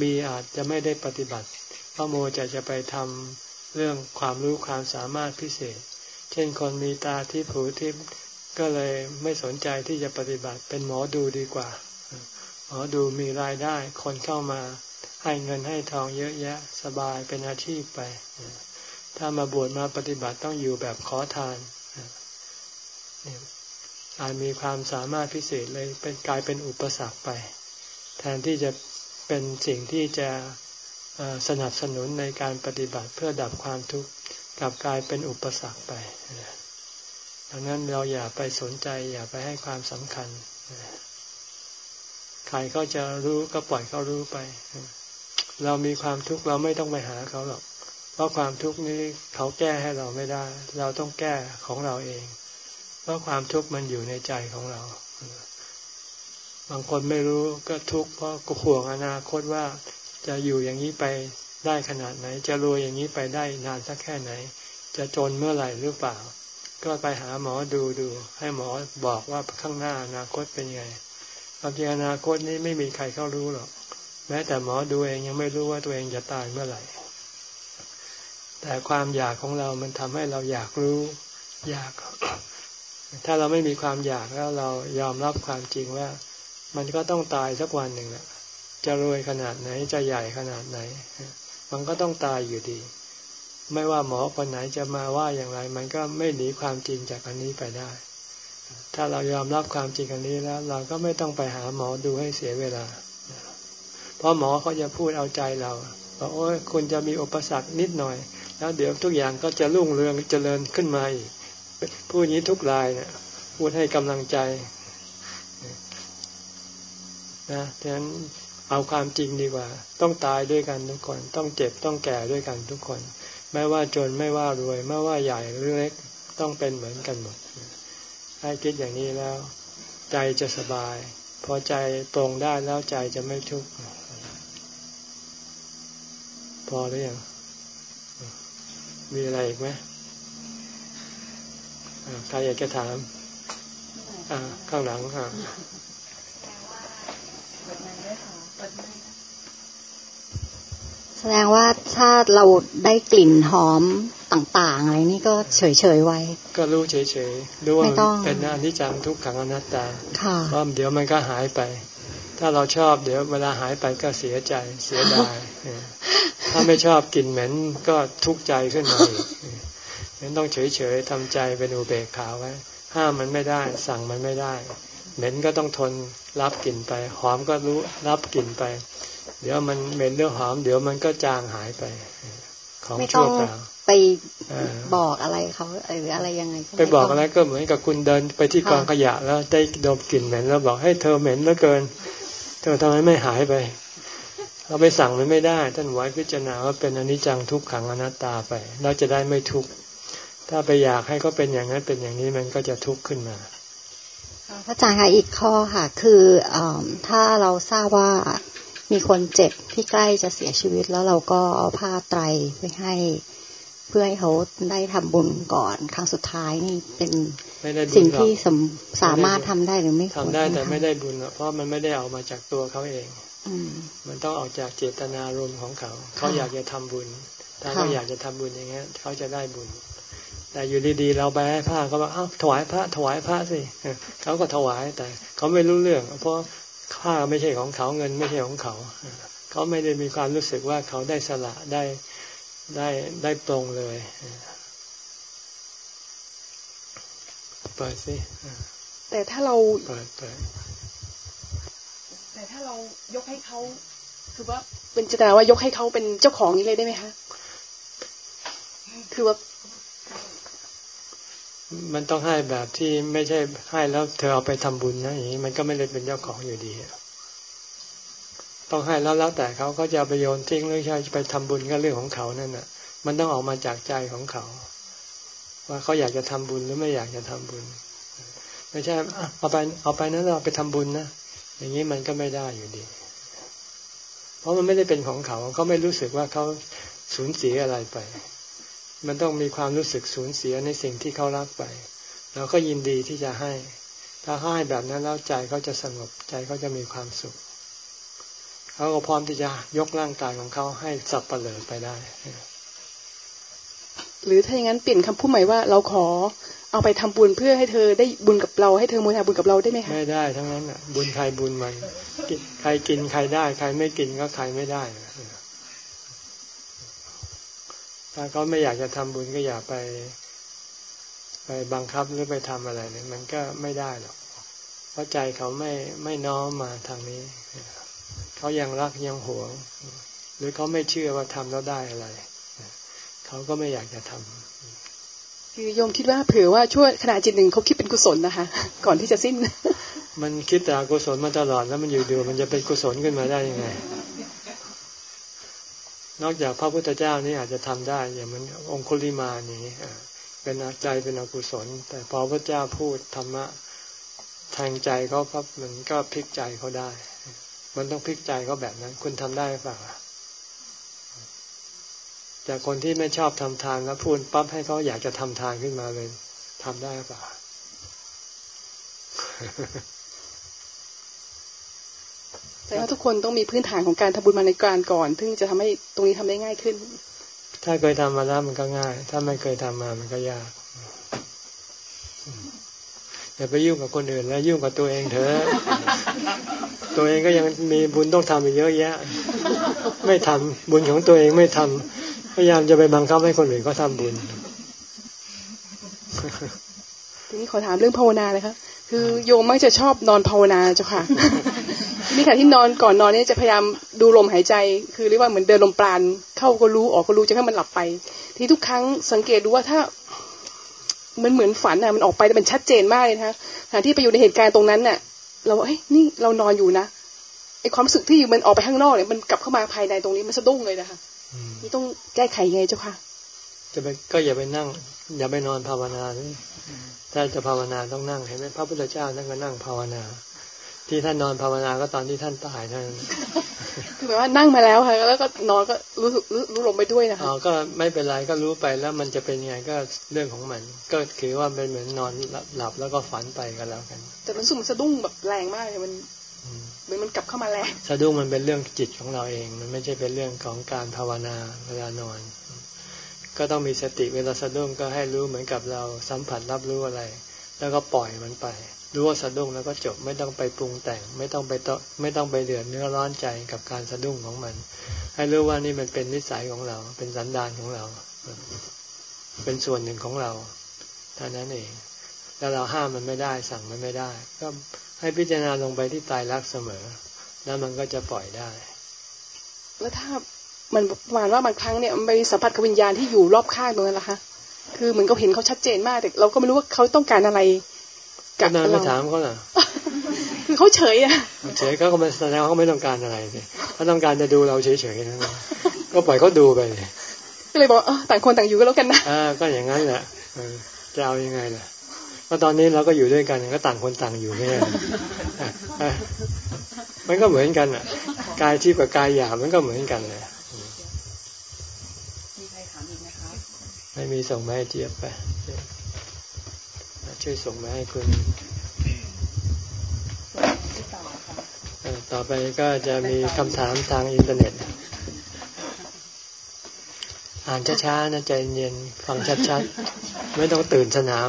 มีอาจจะไม่ได้ปฏิบัติเพราะโมจะจะไปทำเรื่องความรู้ความสามารถพิเศษ เช่นคนมีตาที่ผูที่ก็เลยไม่สนใจที่จะปฏิบัติเป็นหมอดูดีกว่า อดูมีรายได้คนเข้ามาให้เงินให้ทองเยอะแยะสบายเป็นอาชีพไป ถ้ามาบวชมาปฏิบัติต้องอยู่แบบขอทานอาจมีความสามารถพิเศษเลยเป็นกลายเป็นอุปสรรคไป แทนที่จะเป็นสิ่งที่จะสนับสนุนในการปฏิบัติเพื่อดับความทุกข์กลับกลายเป็นอุปสรรคไปดังนั้นเราอย่าไปสนใจอย่าไปให้ความสำคัญ ใครเขาจะรู้ก็ปล่อยเขารู้ไป เรามีความทุกข์เราไม่ต้องไปหาเขาหรอก เพราะความทุกข์นี้เขาแก้ให้เราไม่ได้ เราต้องแก้ของเราเอง เพราะความทุกข์มันอยู่ในใจของเรา บางคนไม่รู้ก็ทุกข์เพราะกห่วงอนาคตว่าจะอยู่อย่างนี้ไปได้ขนาดไหน จะรวยอย่างนี้ไปได้นานสักแค่ไหน จะจนเมื่อไหร่หรือเปล่า ก็ไปหาหมอดูดู ให้หมอบอกว่าข้างหน้าอนาคตเป็นไง ความจริงอนาคตนี้ไม่มีใครเขารู้หรอก แม้แต่หมอดูเองยังไม่รู้ว่าตัวเองจะตายเมื่อไหร่ แต่ความอยากของเรามันทำให้เราอยากรู้ อยาก ถ้าเราไม่มีความอยากแล้วเรายอมรับความจริงว่า มันก็ต้องตายสักวันหนึ่งแหละจะรวยขนาดไหนจะใหญ่ขนาดไหน มันก็ต้องตายอยู่ดี ไม่ว่าหมอคนไหนจะมาว่าอย่างไร มันก็ไม่หนีความจริงจากอันนี้ไปได้ ถ้าเรายอมรับความจริงอันนี้แล้ว เราก็ไม่ต้องไปหาหมอดูให้เสียเวลา เพราะหมอเขาจะพูดเอาใจเราว่าโอ้ยคุณจะมีอุปสรรคนิดหน่อย แล้วเดี๋ยวทุกอย่างก็จะรุ่งเรืองเจริญขึ้นมาอีกพูดนี้ทุกรายเนี่ยพูดให้กำลังใจนะดังนั้นเอาความจริงดีกว่า ต้องตายด้วยกันทุกคน ต้องเจ็บต้องแก่ด้วยกันทุกคน ไม่ว่าจนไม่ว่ารวย ไม่ว่าใหญ่หรือเล็กต้องเป็นเหมือนกันหมด ให้คิดอย่างนี้แล้ว ใจจะสบาย พอใจตรงได้แล้วใจจะไม่ทุกข์พอหรือยังมีอะไรอีกไหมใครอยากจะถามข้างหลังค่ะแสดงว่าถ้าเราได้กลิ่นหอม ต่างๆอะไรนี่ก็เฉยๆไว้ ก็รู้เฉยๆรู้ว่าเป็นอนิจจังทุกขังอนัตตาเพราะเดี๋ยวมันก็หายไป ถ้าเราชอบเดี๋ยวเวลาหายไปก็เสียใจเสียดายถ้าไม่ชอบกลิ่นเหม็นก็ทุกข์ใจขึ้นมาอีกนั้นต้องเฉยๆทำใจเป็นอุเบกขาไว้ ห้ามมันไม่ได้ สั่งมันไม่ได้ เหม็นก็ต้องทนรับกลิ่นไป หอมก็รู้รับกลิ่นไป เดี๋ยวมันเหม็นเรื่องหอม เดี๋ยวมันก็จางหายไป ของชั่วคราวไปบอกอะไรเขาหรืออะไรยังไงไปบอกอะไรก็เหมือนกับคุณเดินไปที่กองขยะแล้วได้ดมกลิ่นเหม็นแล้วบอกให้เธอเหม็นเหลือเกิน เธอทำไมไม่หายไปเราไปสั่งมันไม่ได้ ท่านไว้พิจารณาว่าเป็นอนิจจังทุกขังอนัตตาไปเราจะได้ไม่ทุกข์ถ้าไปอยากให้เขาเป็นอย่างนั้นเป็นอย่างนี้มันก็จะทุกข์ขึ้นมาพระอาจารย์คะอีกข้อค่ะ คืออถ้าเราทราบว่า มีคนเจ็บที่ใกล้จะเสียชีวิตแล้วเราก็เอาผ้าไตรไปให้ เพื่อให้เขาได้ทำบุญก่อนครั้งสุดท้ายนี่เป็นสิ่งที่สมสามารถทำได้หรือไม่ทำได้แต่ไม่ได้บุญเพราะมันไม่ได้เอามาจากตัวเขาเองมันต้องออกจากเจตนารมณ์ของเขา เขาอยากจะทำบุญ ถ้าเขาอยากจะทำบุญอย่างเงี้ยเขาจะได้บุญ แต่อยู่ดีๆเราไปให้ผ้าเขาบอกอ้าวถวายพระถวายพระสิเขาก็ถวายแต่เขาไม่รู้เรื่อง เพราะ ค่าไม่ใช่ของเขาเงินไม่ใช่ของเขา เขาไม่ได้มีความรู้สึกว่าเขาได้สละได้ได้ได้ตรงเลย เปิดสิแต่ถ้าเราเปิดเปิดแต่ถ้าเรายกให้เขาคือว่าเป็นจิตนาว่ายกให้เขาเป็นเจ้าของนี้เลยได้ไหมคะคือว่า มันต้องให้แบบที่ไม่ใช่ให้แล้วเธอเอาไปทำบุญนะอย่างนี้มันก็ไม่ได้เป็นเจ้าของอยู่ดี ต้องให้แล้วแล้วแต่เขาก็จะไปโยนทิ้งหรือใช่ไปทำบุญก็เรื่องของเขานั่นน่ะ มันต้องออกมาจากใจของเขา ว่าเขาอยากจะทำบุญหรือไม่อยากจะทำบุญ ไม่ใช่เอาไปเอาไปนั้นเราไปทำบุญนะอย่างนี้มันก็ไม่ได้อยู่ดี เพราะมันไม่ได้เป็นของเขาเขาไม่รู้สึกว่าเขาสูญเสียอะไรไป มันต้องมีความรู้สึกสูญเสียในสิ่งที่เขารักไป เราก็ยินดีที่จะให้ ถ้าให้แบบนั้นแล้วใจเขาจะสงบใจเขาจะมีความสุข เขาก็พร้อมที่จะยกร่างกายของเขาให้สับเปลือไปได้ หรือถ้าอย่างนั้นเปลี่ยนคำพูดใหม่ว่าเราขอเอาไปทำบุญเพื่อให้เธอได้บุญกับเราให้เธอโมทนาบุญกับเราได้ไหมคะไม่ได้ทั้งนั้นอะ บุญใครบุญมัน ใครกินใครได้ ใครไม่กินก็ใครไม่ได้ ถ้าเขาไม่อยากจะทำบุญก็อย่าไป ไปบังคับหรือไปทำอะไรเนี่ยมันก็ไม่ได้หรอก เพราะใจเขาไม่ไม่น้อมมาทางนี้ เขายังรักยังหวง หรือเขาไม่เชื่อว่าทำแล้วได้อะไร เขาก็ไม่อยากจะทำคือโยมคิดว่าเผื่อว่าช่วขณะจิตหนึ่งเขาคิดเป็นกุศลนะคะ ก่อนที่จะสิ้น มันคิดแต่กุศลมาตลอดแล้วมันอยู่ดูมันจะเป็นกุศลขึ้นมาได้ยังไง นอกจากพระพุทธเจ้านี่อาจจะทำได้ อย่างมันองคุลิมานี้เป็นใจเป็นอกุศล แต่พอพระเจ้าพูดธรรมะทางใจเขาพับมันก็พลิกใจเขาได้ มันต้องพลิกใจเขาแบบนั้น คุณทำได้เปล่าจากคนที่ไม่ชอบทำทานแล้วพูดปั๊บให้เขาอยากจะทำทานขึ้นมาเลยทำได้เปล่า แต่ว่าทุกคนต้องมีพื้นฐานของการทำบุญมาในการก่อน ถึงจะทำให้ตรงนี้ทำได้ง่ายขึ้น ถ้าเคยทำมาแล้วมันก็ง่าย ถ้าไม่เคยทำมามันก็ยากอย่าไปยุ่งกับคนอื่นแล้วยุ่งกับตัวเองเถอะ ตัวเองก็ยังมีบุญต้องทำอีกเยอะแยะ ไม่ทำบุญของตัวเองไม่ทำพยายามจะไปบังคับให้คนอื่นก็ทำบุญ ทีนี้ขอถามเรื่องภาวนาเลยครับ คือโยมมักจะชอบนอนภาวนาเจ้าค่ะ นี่ค่ะที่นอนก่อนนอนนี่จะพยายามดูลมหายใจ คือเรียกว่าเหมือนเดินลมปราณเข้าก็รู้ออกก็รู้จะให้มันหลับไป ที่ทุกครั้งสังเกตดูว่าถ้ามันเหมือนฝันอะมันออกไปแต่มันชัดเจนมากเลยนะคะขณะที่ไปอยู่ในเหตุการณ์ตรงนั้นเนี่ยเราเอ้ยนี่เรานอนอยู่นะไอความรู้สึกที่มันออกไปข้างนอกเนี่ยมันกลับเข้ามาภายในตรงนี้มันสะดุ้งเลยนะคะนี่ต้องแก้ไขยังไงเจ้าค่ะ จะไปก็อย่าไปนั่ง อย่าไปนอนภาวนาเลยถ้าจะภาวนาต้องนั่งเห็นไหมพระพุทธเจ้าท่านก็นั่งภาวนา ที่ท่านนอนภาวนาก็ตอนที่ท่านตายนั่นคือแบบว่านั่งมาแล้วค่ะแล้วก็นอนก็รู้รู้รู้ลมไปด้วยนะคะอ๋อก็ไม่เป็นไรก็รู้ไปแล้วมันจะเป็นยังไงก็เรื่องของมัน ก็คือว่าเป็นเหมือนนอนหลับแล้วก็ฝันไปกันแล้วกัน แต่มันสุ่มสะดุ้งแบบแรงมากเลยมันเหมือนมันกลับเข้ามาแรงสะดุ้งมันเป็นเรื่องจิตของเราเอง มันไม่ใช่เป็นเรื่องของการภาวนาเวลานอน ก็ต้องมีสติเวลาสะดุ้งก็ให้รู้เหมือนกับเราสัมผัสรับรู้อะไร แล้วก็ปล่อยมันไป รู้ว่าสะดุ้งแล้วก็จบไม่ต้องไปปรุงแต่ง ไม่ต้องไปตไม่ต้องไปเดือดเนื้อร้อนใจกับการสะดุ้งของมัน ให้รู้ว่านี่มันเป็นนิสัยของเรา เป็นสันดานของเรา เป็นส่วนหนึ่งของเราเท่านั้นเอง แล้วเราห้ามมันไม่ได้สั่งมันไม่ได้ ก็ให้พิจารณาลงไปที่ตายรักเสมอ แล้วมันก็จะปล่อยได้ แล้วถ้ามันประมาณว่าบางครั้งเนี่ยมันไปสัมผัสกับวิญญาณที่อยู่รอบข้างตรงนั้นละคะ คือเหมือนกับเห็นเขาชัดเจนมากแต่เราก็ไม่รู้ว่าเขาต้องการอะไรกับเราไม่ถามเขาล่ะคือเขาเฉยอะเฉยเขาก็มาแสดงเขาไม่ต้องการอะไรเลยเขาต้องการจะดูเราเฉยๆนะก็ปล่อยเขาดูไปก็เลยบอกเออต่างคนต่างอยู่ก็แล้วกันนะอ่าก็อย่างนั้นแหละจะเอายังไงล่ะก็ตอนนี้เราก็อยู่ด้วยกันก็ต่างคนต่างอยู่ไม่ใช่มันก็เหมือนกันอะ กายที่กับกายหยาบมันก็เหมือนกันเลยมีใครถามอีกไหมคะ ไม่มีส่งมาให้เจี๊ยบไปช่วยส่งมาให้คุณต่อไปก็จะมีคำถามทางอินเทอร์เน็ต อ่านช้าๆนะใจเย็นฟังชัดๆ ไม่ต้องตื่นสนาม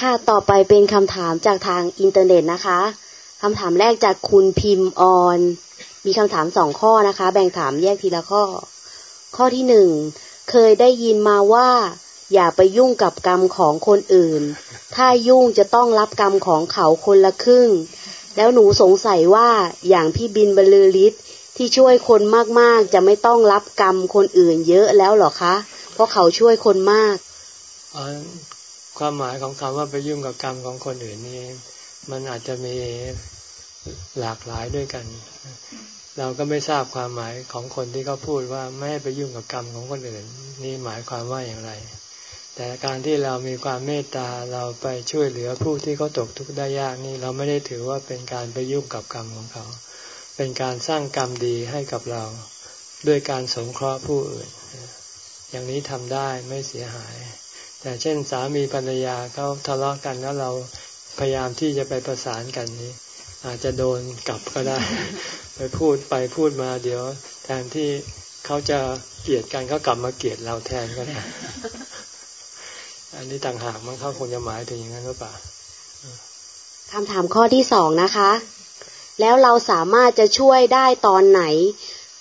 ค่ะต่อไปเป็นคำถามจากทางอินเทอร์เน็ตนะคะคำถามแรกจากคุณพิมพ์ออน มีคำถามสองข้อนะคะ แบ่งถามแยกทีละข้อ ข้อที่หนึ่งเคยได้ยินมาว่า อย่าไปยุ่งกับกรรมของคนอื่น ถ้ายุ่งจะต้องรับกรรมของเขาคนละครึ่ง แล้วหนูสงสัยว่าอย่างพี่บินบรรลือฤทธิ์ที่ช่วยคนมากๆ จะไม่ต้องรับกรรมคนอื่นเยอะแล้วหรอคะ เพราะเขาช่วยคนมากความหมายของคำว่าไปยุ่งกับกรรมของคนอื่นนี่มันอาจจะมีหลากหลายด้วยกัน เราก็ไม่ทราบความหมายของคนที่เขาพูดว่าไม่ให้ไปยุ่งกับกรรมของคนอื่น นี่หมายความว่าอย่างไร แต่การที่เรามีความเมตตาเราไปช่วยเหลือผู้ที่เขาตกทุกข์ได้ยากนี่เราไม่ได้ถือว่าเป็นการไปยุ่งกับกรรมของเขา เป็นการสร้างกรรมดีให้กับเรา ด้วยการสงเคราะห์ผู้อื่น อย่างนี้ทำได้ไม่เสียหาย แต่เช่นสามีภรรยาเขาทะเลาะกันแล้วเราพยายามที่จะไปประสานกันนี้ อาจจะโดนกลับก็ได้ ไปพูดไปพูดมาเดี๋ยว แทนที่เขาจะเกลียดกันก็กลับมาเกลียดเราแทนก็ได้อันนี้ต่างหากมันเขาคงจะหมายถึงอย่างนั้นหรือเปล่าคำถามข้อที่สองนะคะ แล้วเราสามารถจะช่วยได้ตอนไหน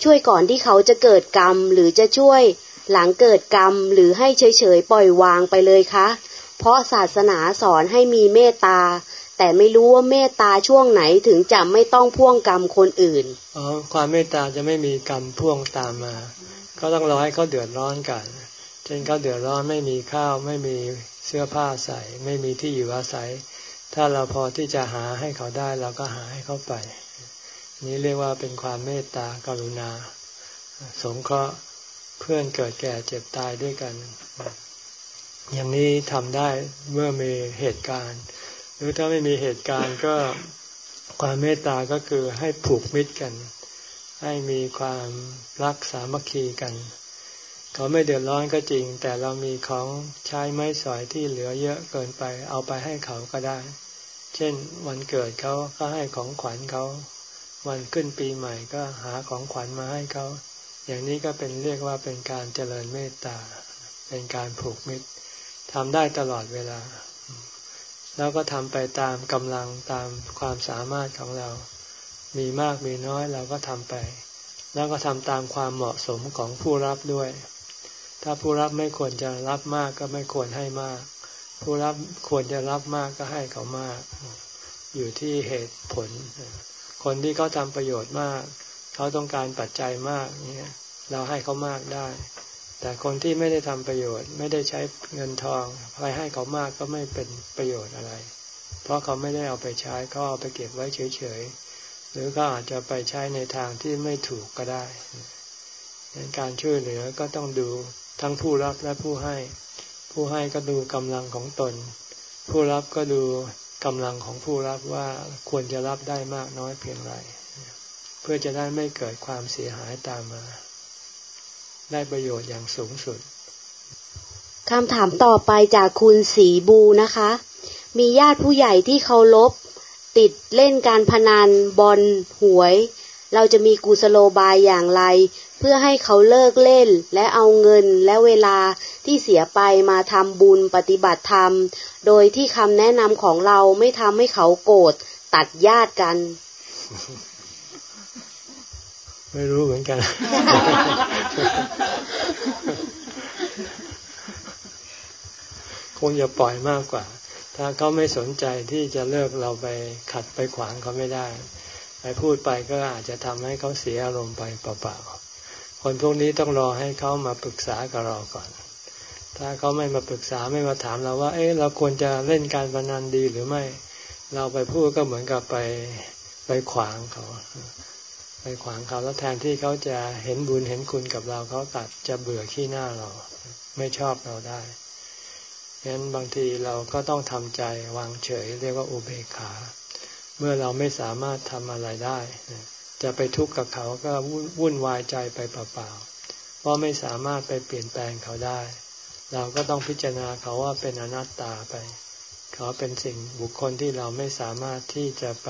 ช่วยก่อนที่เขาจะเกิดกรรม หรือจะช่วยหลังเกิดกรรม หรือให้เฉยๆปล่อยวางไปเลยคะ เพราะศาสนาสอนให้มีเมตตา แต่ไม่รู้ว่าเมตตาช่วงไหนถึงจะไม่ต้องพ่วงกรรมคนอื่นอ๋อความเมตตาจะไม่มีกรรมพ่วงตามมา ก็ต้องรอให้เขาเดือดร้อนกันเช่นเขาเดือดร้อนไม่มีข้าวไม่มีเสื้อผ้าใส่ ไม่มีที่อยู่อาศัย ถ้าเราพอที่จะหาให้เขาได้เราก็หาให้เขาไป นี้เรียกว่าเป็นความเมตตากรุณา สงเคราะห์เพื่อนเกิดแก่เจ็บตายด้วยกัน อย่างนี้ทำได้เมื่อมีเหตุการณ์ หรือถ้าไม่มีเหตุการณ์ก็ความเมตตาก็คือให้ผูกมิตรกัน ให้มีความรักสามัคคีกัน เขาไม่เดือดร้อนก็จริง แต่เรามีของใช้ไม้สอยที่เหลือเยอะเกินไป เอาไปให้เขาก็ได้ เช่นวันเกิดเขาก็ให้ของขวัญเขาวันขึ้นปีใหม่ก็หาของขวัญมาให้เขา อย่างนี้ก็เป็นเรียกว่าเป็นการเจริญเมตตา เป็นการผูกมิตรทำได้ตลอดเวลา แล้วก็ทำไปตามกำลังตามความสามารถของเรา มีมากมีน้อยเราก็ทำไป แล้วก็ทำตามความเหมาะสมของผู้รับด้วย ถ้าผู้รับไม่ควรจะรับมากก็ไม่ควรให้มาก ผู้รับควรจะรับมากก็ให้เขามาก อยู่ที่เหตุผล คนที่เขาทำประโยชน์มาก เขาต้องการปัจจัยมากเนี่ยเราให้เขามากได้ แต่คนที่ไม่ได้ทำประโยชน์ ไม่ได้ใช้เงินทองไปให้เขามากก็ไม่เป็นประโยชน์อะไร เพราะเขาไม่ได้เอาไปใช้ก็เอาไปเก็บไว้เฉยๆหรือก็อาจจะไปใช้ในทางที่ไม่ถูกก็ได้การช่วยเหลือก็ต้องดูทั้งผู้รับและผู้ให้ ผู้ให้ก็ดูกำลังของตน ผู้รับก็ดูกำลังของผู้รับว่าควรจะรับได้มากน้อยเพียงไร เพื่อจะได้ไม่เกิดความเสียหายตามมา ได้ประโยชน์อย่างสูงสุดคำถามต่อไปจากคุณสีบูนะคะ มีญาติผู้ใหญ่ที่เคารพติดเล่นการพนันบอลหวย เราจะมีกุสโลบายอย่างไร เพื่อให้เขาเลิกเล่นและเอาเงินและเวลาที่เสียไปมาทำบุญปฏิบัติธรรม โดยที่คำแนะนำของเราไม่ทำให้เขาโกรธตัดญาติกัน ไม่รู้เหมือนกัน คงจะปล่อยมากกว่า ถ้าเขาไม่สนใจที่จะเลิกเราไปขัดไปขวางเขาไม่ได้ ไปพูดไปก็อาจจะทำให้เขาเสียอารมณ์ไปเปล่าๆ คนพวกนี้ต้องรอให้เขามาปรึกษากับเราก่อน ถ้าเขาไม่มาปรึกษาไม่มาถามเราว่า เอ๊ะ เราควรจะเล่นการพนันดีหรือไม่ เราไปพูดก็เหมือนกับไปไปขวางเขา ไปขวางเขาแล้วแทนที่เขาจะเห็นบุญเห็นคุณกับเราเขาตัดจะเบื่อขี้หน้าเรา ไม่ชอบเราได้ฉะนั้นบางทีเราก็ต้องทำใจวางเฉย เรียกว่าอุเบกขา เมื่อเราไม่สามารถทำอะไรได้ จะไปทุกข์กับเขาก็วุ่นวายใจไปเปล่าๆเพราะไม่สามารถไปเปลี่ยนแปลงเขาได้ เราก็ต้องพิจารณาเขาว่าเป็นอนัตตาไป เขาเป็นสิ่งบุคคลที่เราไม่สามารถที่จะไป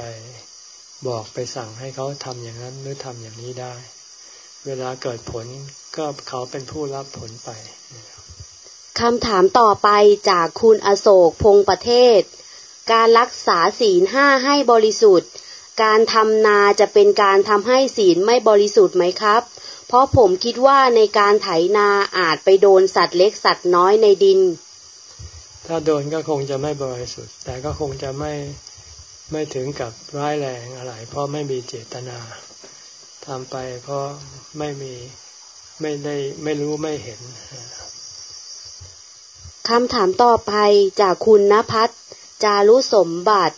บอกไปสั่งให้เขาทำอย่างนั้นหรือทำอย่างนี้ได้ เวลาเกิดผลก็เขาเป็นผู้รับผลไปคำถามต่อไปจากคุณอโศกพงประเทศ การรักษาศีลห้าให้บริสุทธิ์ การทำนาจะเป็นการทำให้ศีลไม่บริสุทธิ์ไหมครับ เพราะผมคิดว่าในการไถนาอาจไปโดนสัตว์เล็กสัตว์น้อยในดิน ถ้าโดนก็คงจะไม่บริสุทธิ์ แต่ก็คงจะไม่ ไม่ถึงกับร้ายแรงอะไร เพราะไม่มีเจตนาทำไปเพราะไม่มีไม่ได้ไม่รู้ไม่เห็นคำถามต่อไปจากคุณณพัฒจารุสมบัติ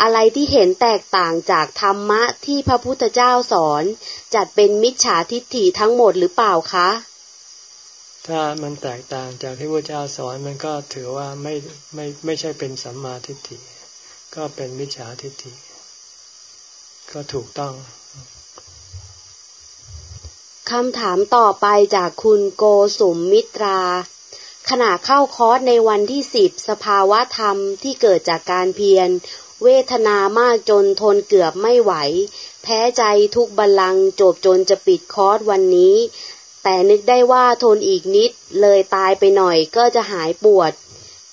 อะไรที่เห็นแตกต่างจากธรรมะที่พระพุทธเจ้าสอน จัดเป็นมิจฉาทิฏฐิทั้งหมดหรือเปล่าคะ ถ้ามันแตกต่างจากที่พระเจ้าสอนมันก็ถือว่าไม่ไม่ไม่ใช่เป็นสัมมาทิฏฐิ ก็เป็นมิจฉาทิฏฐิ ก็ถูกต้องคำถามต่อไปจากคุณโกสุมมิตรา ขณะเข้าคอร์สในวันที่สิบสภาวะธรรมที่เกิดจากการเพียร เวทนามากจนทนเกือบไม่ไหว แพ้ใจทุกบัลลังจบจนจะปิดคอร์สวันนี้ แต่นึกได้ว่าทนอีกนิดเลยตายไปหน่อยก็จะหายปวด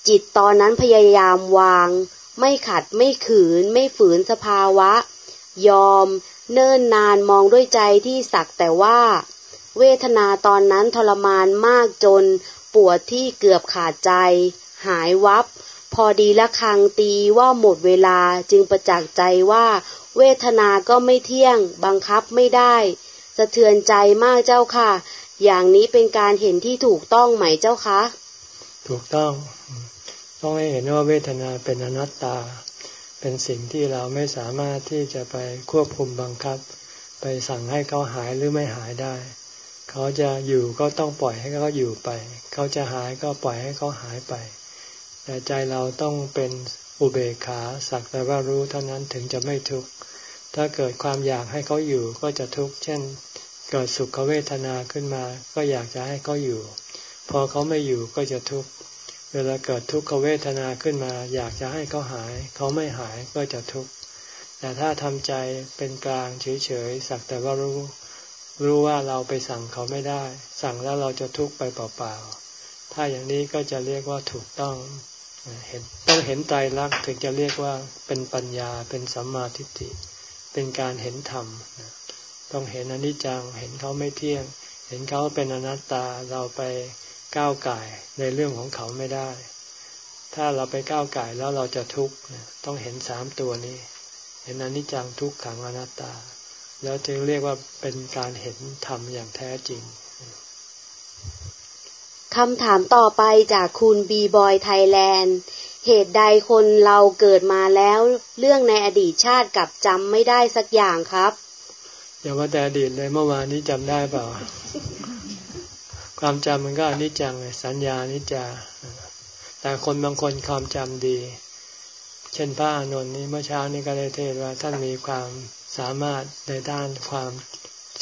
จิตตอนนั้นพยายามวาง ไม่ขัดไม่ขืน ไม่ฝืนสภาวะ ยอม เนิ่นนานมองด้วยใจที่สักแต่ว่า เวทนาตอนนั้นทรมานมากจน ปวดที่เกือบขาดใจ หายวับ พอดีละคังตีว่าหมดเวลาจึงประจักษ์ใจว่า เวทนาก็ไม่เที่ยง บังคับไม่ได้ สะเทือนใจมากเจ้าค่ะ อย่างนี้เป็นการเห็นที่ถูกต้องไหมเจ้าคะ ถูกต้อง ต้องให้เห็นว่าเวทนาเป็นอนัตตา เป็นสิ่งที่เราไม่สามารถที่จะไปควบคุมบังคับ ไปสั่งให้เขาหายหรือไม่หายได้ เขาจะอยู่ก็ต้องปล่อยให้เขาอยู่ไป เขาจะหายก็ปล่อยให้เขาหายไป แต่ใจเราต้องเป็นอุเบกขาสักแต่ว่ารู้เท่านั้นถึงจะไม่ทุกข์ ถ้าเกิดความอยากให้เขาอยู่ก็จะทุกข์ เช่น เกิดสุขเวทนาขึ้นมา ก็อยากจะให้เขาอยู่ พอเขาไม่อยู่ก็จะทุกข์ เวลาเกิดทุกขเวทนาขึ้นมา อยากจะให้เขาหาย เขาไม่หายก็จะทุกข์แต่ถ้าทำใจเป็นกลางเฉยๆสักแต่ว่ารู้ รู้ว่าเราไปสั่งเขาไม่ได้ สั่งแล้วเราจะทุกข์ไปเปล่าๆถ้าอย่างนี้ก็จะเรียกว่าถูกต้องเห็นต้องเห็นใจรักถึงจะเรียกว่าเป็นปัญญาเป็นสัมมาทิฏฐิเป็นการเห็นธรรมต้องเห็นอนิจจัง เห็นเขาไม่เที่ยง เห็นเขาเป็นอนัตตาเราไป ก้าวไก่ในเรื่องของเขาไม่ได้ ถ้าเราไปก้าวไก่แล้วเราจะทุกข์ต้องเห็นสามตัวนี้ เห็นอนิจจังทุกขังอนัตตา แล้วจึงเรียกว่าเป็นการเห็นธรรมอย่างแท้จริงคำถามต่อไปจากคุณบีบอยไทยแลนด์เหตุใดคนเราเกิดมาแล้ว เรื่องในอดีตชาติกับจำไม่ได้สักอย่างครับ อย่าว่าแต่อดีตเลยเมื่อวานนี้จำได้เปล่า ความจำมันก็อนิจจังเลยสัญญานิจจา แต่คนบางคนความจำดี เช่นพระอานนท์นี้เมื่อเช้านี้ก็ได้เทศว่าท่านมีความสามารถในด้านความ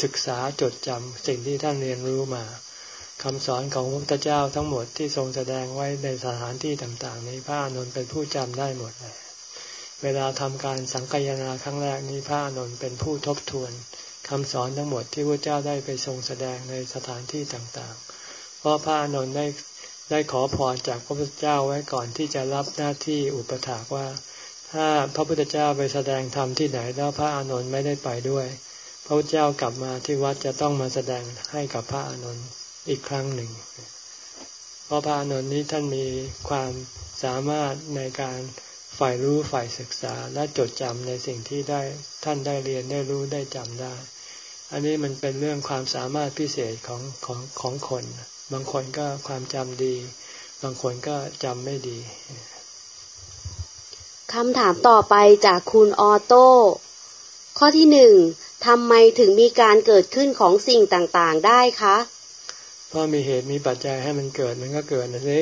ศึกษาจดจำสิ่งที่ท่านเรียนรู้มาคำสอนของพระพุทธเจ้าทั้งหมดที่ทรงแสดงไว้ในสถานที่ต่าง ๆ นี้พระอานนท์เป็นผู้จำได้หมดเลยเวลาทำการสังคายนาครั้งแรกนี้พระอานนท์เป็นผู้ทบทวน คำสอนทั้งหมดที่พระเจ้าได้ไปทรงแสดงในสถานที่ต่างๆ เพราะพระอานนท์ได้ได้ขอพรจากพระพุทธเจ้าไว้ก่อนที่จะรับหน้าที่อุปถากว่า ถ้าพระพุทธเจ้าไปแสดงธรรมที่ไหนแล้วพระอานนท์ไม่ได้ไปด้วย พระพุทธเจ้ากลับมาที่วัดจะต้องมาแสดงให้กับพระอานนท์อีกครั้งหนึ่ง เพราะพระอานนท์นี้ท่านมีความสามารถในการ ฝ่ายรู้ฝ่ายศึกษาและจดจำในสิ่งที่ได้ท่านได้เรียนได้รู้ได้จำได้ อันนี้มันเป็นเรื่องความสามารถพิเศษของของของคน บางคนก็ความจำดี บางคนก็จำไม่ดีคำถามต่อไปจากคุณออโต้ ข้อที่หนึ่งทำไมถึงมีการเกิดขึ้นของสิ่งต่างๆได้คะเพราะมีเหตุมีปัจจัยให้มันเกิดมันก็เกิดนะสิ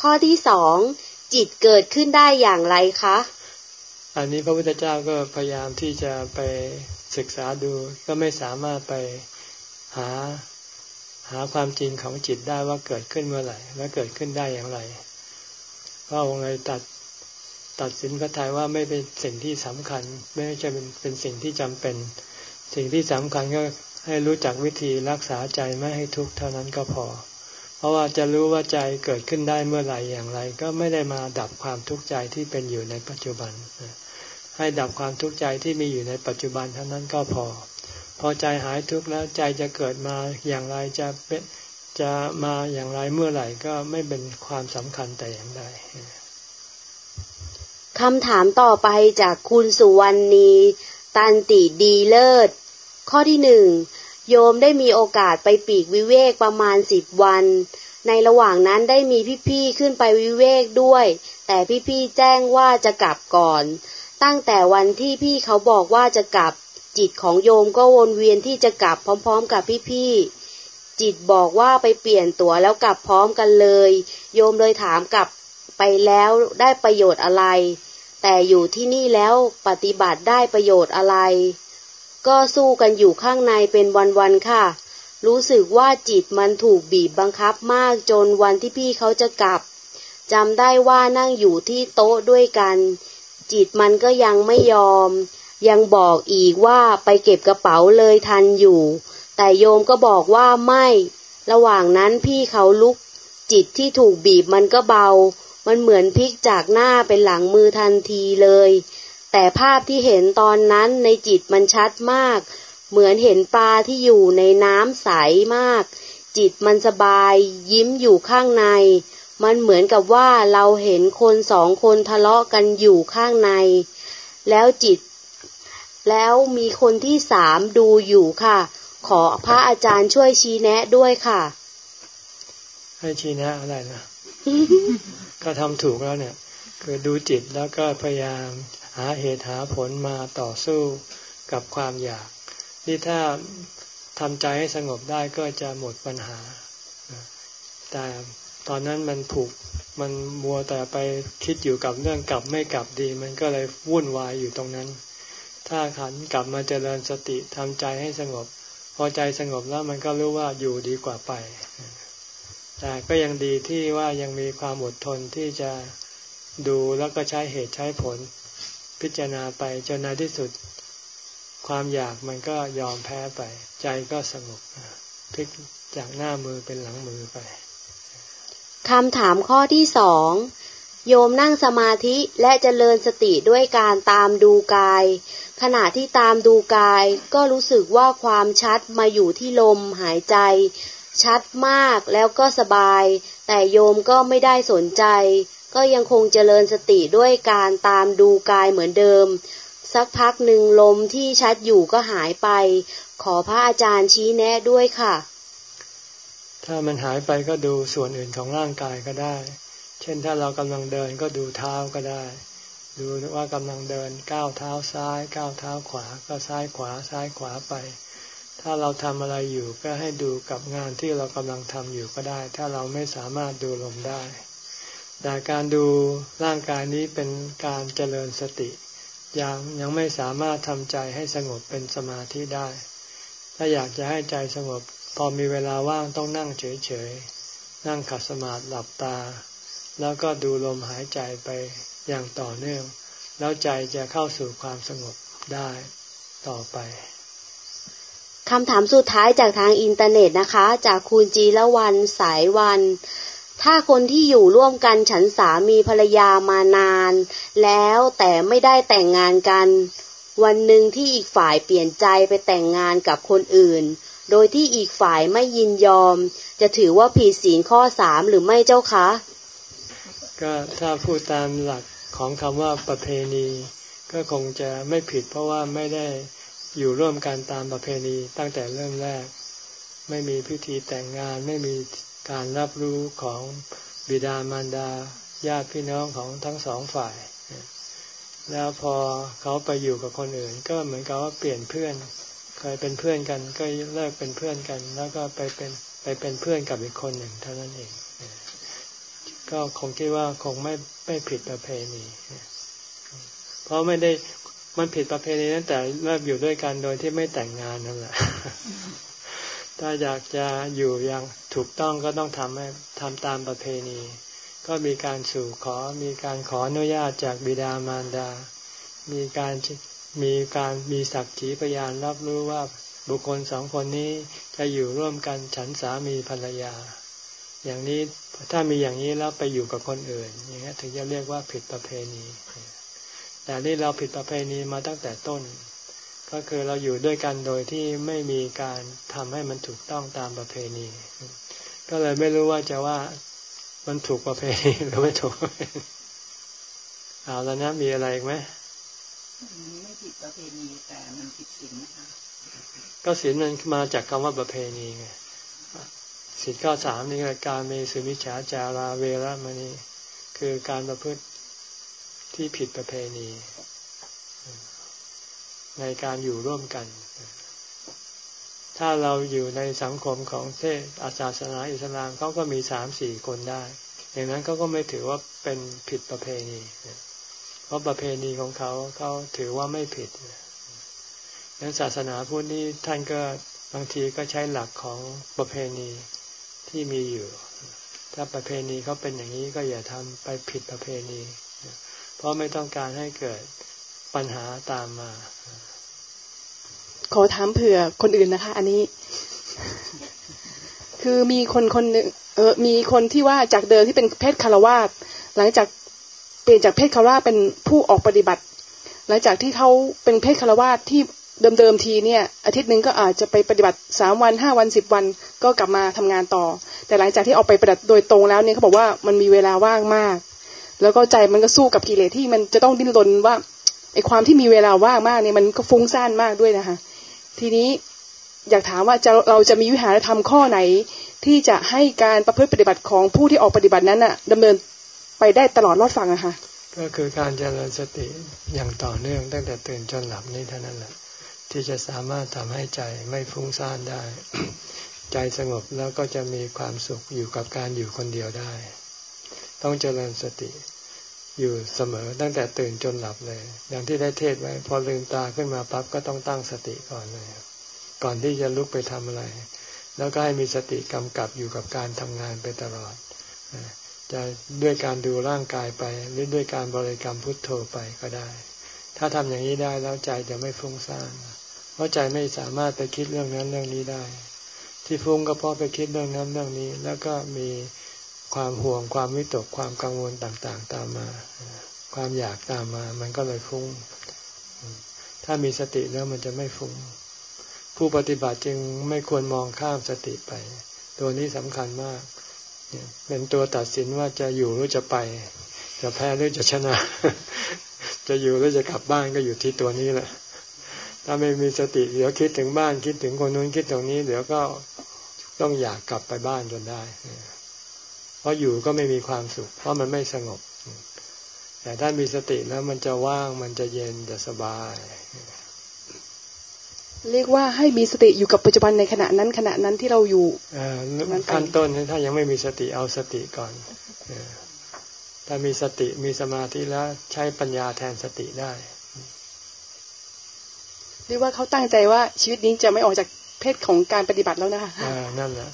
ข้อที่สอง จิตเกิดขึ้นได้อย่างไรคะ อันนี้พระพุทธเจ้าก็พยายามที่จะไปศึกษาดู ก็ไม่สามารถไปหาหาความจริงของจิตได้ว่าเกิดขึ้นเมื่อไหร่ และเกิดขึ้นได้อย่างไรพระองค์เลยตัดตัดสินพระทัยว่าไม่เป็นสิ่งที่สำคัญ ไม่ใช่เป็นเป็นสิ่งที่จำเป็น สิ่งที่สำคัญก็ให้รู้จักวิธีรักษาใจไม่ให้ทุกข์เท่านั้นก็พอ ราะว่าจะรู้ว่าใจเกิดขึ้นได้เมื่อไหร่อย่างไร ก็ไม่ได้มาดับความทุกข์ใจที่เป็นอยู่ในปัจจุบัน ให้ดับความทุกข์ใจที่มีอยู่ในปัจจุบันเท่านั้นก็พอ พอใจหายทุกข์แล้วใจจะเกิดมาอย่างไรจะเป็นจะมาอย่างไรเมื่อไหร่ก็ไม่เป็นความสำคัญแต่อย่างใดคำถามต่อไปจากคุณสุวรรณี ตันติดีเลิศ ข้อที่หนึ่ง โยมได้มีโอกาสไปปีกวิเวกประมาณสิบวัน ในระหว่างนั้นได้มีพี่ๆขึ้นไปวิเวกด้วย แต่พี่ๆแจ้งว่าจะกลับก่อน ตั้งแต่วันที่พี่เขาบอกว่าจะกลับ จิตของโยมก็วนเวียนที่จะกลับพร้อม ๆ กับพี่ๆจิตบอกว่าไปเปลี่ยนตั๋วแล้วกลับพร้อมกันเลย โยมเลยถามกลับไปแล้วได้ประโยชน์อะไร แต่อยู่ที่นี่แล้วปฏิบัติได้ประโยชน์อะไร ก็สู้กันอยู่ข้างในเป็นวันๆค่ะ รู้สึกว่าจิตมันถูกบีบบังคับมากจนวันที่พี่เขาจะกลับจำได้ว่านั่งอยู่ที่โต๊ะด้วยกัน จิตมันก็ยังไม่ยอม ยังบอกอีกว่าไปเก็บกระเป๋าเลยทันอยู่ แต่โยมก็บอกว่าไม่ ระหว่างนั้นพี่เขาลุก จิตที่ถูกบีบมันก็เบา มันเหมือนพลิกจากหน้าเป็นหลังมือทันทีเลย แต่ภาพที่เห็นตอนนั้นในจิตมันชัดมาก เหมือนเห็นปลาที่อยู่ในน้ำใสมาก จิตมันสบาย ยิ้มอยู่ข้างใน มันเหมือนกับว่าเราเห็นคนสองคนทะเลาะกันอยู่ข้างใน แล้วจิต แล้วมีคนที่สามดูอยู่ค่ะ ขอพระอาจารย์ช่วยชี้แนะด้วยค่ะ ให้ชี้แนะอะไรนะ ก็ทำถูกแล้วเนี่ยคือดูจิตแล้วก็พยายาม หาเหตุหาผลมาต่อสู้กับความอยาก นี่ถ้าทำใจให้สงบได้ก็จะหมดปัญหา แต่ตอนนั้นมันผูกมันมัวแต่ไปคิดอยู่กับเรื่องกลับไม่กลับดี มันก็เลยวุ่นวายอยู่ตรงนั้น ถ้าขันกลับมาเจริญสติทำใจให้สงบ พอใจสงบแล้วมันก็รู้ว่าอยู่ดีกว่าไป แต่ก็ยังดีที่ว่ายังมีความอดทนที่จะดูแล้วก็ใช้เหตุใช้ผล พิจารณาไปจนในที่สุด ความอยากมันก็ยอมแพ้ไป ใจก็สงบพลิกจากหน้ามือเป็นหลังมือไปคำถามข้อที่สองโยมนั่งสมาธิและเจริญสติด้วยการตามดูกาย ขณะที่ตามดูกาย ก็รู้สึกว่าความชัดมาอยู่ที่ลมหายใจ ชัดมากแล้วก็สบาย แต่โยมก็ไม่ได้สนใจ ก็ยังคงเจริญสติด้วยการตามดูกายเหมือนเดิม สักพักหนึ่งลมที่ชัดอยู่ก็หายไป ขอพระอาจารย์ชี้แนะด้วยค่ะ ถ้ามันหายไปก็ดูส่วนอื่นของร่างกายก็ได้ เช่นถ้าเรากำลังเดินก็ดูเท้าก็ได้ ดูว่ากำลังเดินก้าวเท้าซ้ายก้าวเท้าขวาก็ซ้ายขวาซ้ายขวาไปถ้าเราทำอะไรอยู่ก็ให้ดูกับงานที่เรากำลังทำอยู่ก็ได้ ถ้าเราไม่สามารถดูลมได้ แต่การดูร่างกายนี้เป็นการเจริญสติยังยังไม่สามารถทำใจให้สงบเป็นสมาธิได้ ถ้าอยากจะให้ใจสงบ พอมีเวลาว่างต้องนั่งเฉยๆ นั่งขัดสมาธิหลับตา แล้วก็ดูลมหายใจไปอย่างต่อเนื่อง แล้วใจจะเข้าสู่ความสงบได้ต่อไปคำถามสุดท้ายจากทางอินเทอร์เน็ตนะคะ จากคุณจีละวันสายวัน ถ้าคนที่อยู่ร่วมกันฉันสามีภรรยามานาน แล้วแต่ไม่ได้แต่งงานกัน วันหนึ่งที่อีกฝ่ายเปลี่ยนใจไปแต่งงานกับคนอื่น โดยที่อีกฝ่ายไม่ยินยอม จะถือว่าผิดศีลข้อสามหรือไม่เจ้าคะ ก็ถ้าพูดตามหลักของคำว่าประเพณี ก็คงจะไม่ผิดเพราะว่าไม่ได้อยู่ร่วมกันตามประเพณีตั้งแต่เริ่มแรก ไม่มีพิธีแต่งงาน ไม่มีการรับรู้ของบิดามารดาญาติพี่น้องของทั้งสองฝ่าย แล้วพอเขาไปอยู่กับคนอื่น ก็เหมือนกับว่าเปลี่ยนเพื่อน เคยเป็นเพื่อนกัน ก็เลิกเป็นเพื่อนกัน แล้วก็ไปเป็นไปเป็นเพื่อนกับอีกคนหนึ่งเท่านั้นเอง ก็คงคิดว่าคงไม่ไม่ผิดประเพณีเพราะไม่ได้มันผิดประเพณีตั้งแต่เริ่มอยู่ด้วยกันโดยที่ไม่แต่งงานนั่นแหละ ถ้าอยากจะอยู่อย่างถูกต้องก็ต้องทำให้ทำตามประเพณี ก็มีการสู่ขอมีการขออนุญาตจากบิดามารดา มีการมีการมีสักขีพยานรับรู้ว่าบุคคลสองคนนี้จะอยู่ร่วมกันฉันสามีภรรยา อย่างนี้ถ้ามีอย่างนี้แล้วไปอยู่กับคนอื่น อย่างนี้ถึงจะเรียกว่าผิดประเพณี แต่นี่เราผิดประเพณีมาตั้งแต่ต้น ก็คือเราอยู่ด้วยกันโดยที่ไม่มีการทำให้มันถูกต้องตามประเพณี ก็เลยไม่รู้ว่าจะว่ามันถูกประเพณีหรือไม่ถูกเอาแล้วนะมีอะไรไหมไม่ผิดประเพณีแต่มันผิดศีลนะคะก็ศีลมันมาจากคำว่าประเพณีไงศีลข้อสามนี่คือการมีสุมิชฌาจาราเวรมณีคือการประพฤติที่ผิดประเพณี ในการอยู่ร่วมกัน ถ้าเราอยู่ในสังคมของเทศอาศาสนาอิสลามเขาก็มีสามสี่คนได้ อย่างนั้นเขาก็ไม่ถือว่าเป็นผิดประเพณี เพราะประเพณีของเขาเขาถือว่าไม่ผิดดังศาสนาพุทธนี่ท่านก็บางทีก็ใช้หลักของประเพณีที่มีอยู่ ถ้าประเพณีเขาเป็นอย่างนี้ก็อย่าทำไปผิดประเพณี เพราะไม่ต้องการให้เกิด ปัญหาตามมา ขอถามเผื่อคนอื่นนะคะ อันนี้ คือมีคนคนหนึ่งเออมีคนที่ว่าจากเดิมที่เป็นเพศคารวาสหลังจากเปลี่ยนจากเพศคารวาสเป็นผู้ออกปฏิบัติ หลังจากที่เขาเป็นเพศคารวาสที่เดิมๆทีเนี่ย อาทิตย์หนึ่งก็อาจจะไปปฏิบัติสามวันห้าวันสิบวันก็กลับมาทำงานต่อ แต่หลังจากที่ออกไปปฏิบัติโดยตรงแล้วเนี่ยเขาบอกว่ามันมีเวลาว่างมาก แล้วก็ใจมันก็สู้กับกิเลสที่มันจะต้องดิ้นรนว่า ไอ้ความที่มีเวลาว่างมากเนี่ยมันก็ฟุ้งซ่านมากด้วยนะคะ ทีนี้อยากถามว่าจะเราจะมีวิหารธรรมข้อไหน ที่จะให้การประพฤติปฏิบัติของผู้ที่ออกปฏิบัตินั้นน่ะดำเนินไปได้ตลอดรอดฟังอะค่ะก็คือการเจริญสติอย่างต่อเนื่องตั้งแต่ตื่นจนหลับนี่เท่านั้นแหละที่จะสามารถทำให้ใจไม่ฟุ้งซ่านได้ ใจสงบแล้วก็จะมีความสุขอยู่กับการอยู่คนเดียวได้ ต้องเจริญสติ อยู่เสมอตั้งแต่ตื่นจนหลับเลย อย่างที่ได้เทศไว้ พอลืมตาขึ้นมาปั๊บก็ต้องตั้งสติก่อนเลยก่อนที่จะลุกไปทำอะไร แล้วก็ให้มีสติกำกับอยู่กับการทำงานไปตลอดจะด้วยการดูร่างกายไปหรือด้วยการบริกรรมพุทโธไปก็ได้ ถ้าทำอย่างนี้ได้แล้วใจจะไม่ฟุ้งซ่านเพราะใจไม่สามารถไปคิดเรื่องนั้นเรื่องนี้ได้ ที่ฟุ้งก็เพราะไปคิดเรื่องนั้นเรื่องนี้ แล้วก็มี ความห่วงความวิตกความกังวลต่างๆ ตามมา ความอยากตามมา มันก็เลยฟุ้ง ถ้ามีสติแล้วมันจะไม่ฟุ้ง ผู้ปฏิบัติจึงไม่ควรมองข้ามสติไป ตัวนี้สำคัญมาก เป็นตัวตัดสินว่าจะอยู่หรือจะไป จะแพ้หรือจะชนะ จะอยู่หรือจะกลับบ้านก็อยู่ที่ตัวนี้แหละ ถ้าไม่มีสติเดี๋ยวคิดถึงบ้านคิดถึงคนนู้นคิดตรงนี้ เดี๋ยวก็ต้องอยากกลับไปบ้านจนได้ เพราะอยู่ก็ไม่มีความสุข เพราะมันไม่สงบ แต่ถ้ามีสติแล้วมันจะว่างมันจะเย็นจะสบาย เรียกว่าให้มีสติอยู่กับปัจจุบันในขณะนั้นขณะนั้นที่เราอยู่ขั้นต้นถ้ายังไม่มีสติเอาสติก่อนถ้ามีสติมีสมาธิแล้วใช้ปัญญาแทนสติได้เรียกว่าเขาตั้งใจว่าชีวิตนี้จะไม่ออกจาก เพศของการปฏิบัติแล้วนะคะอ่านั่นแหละ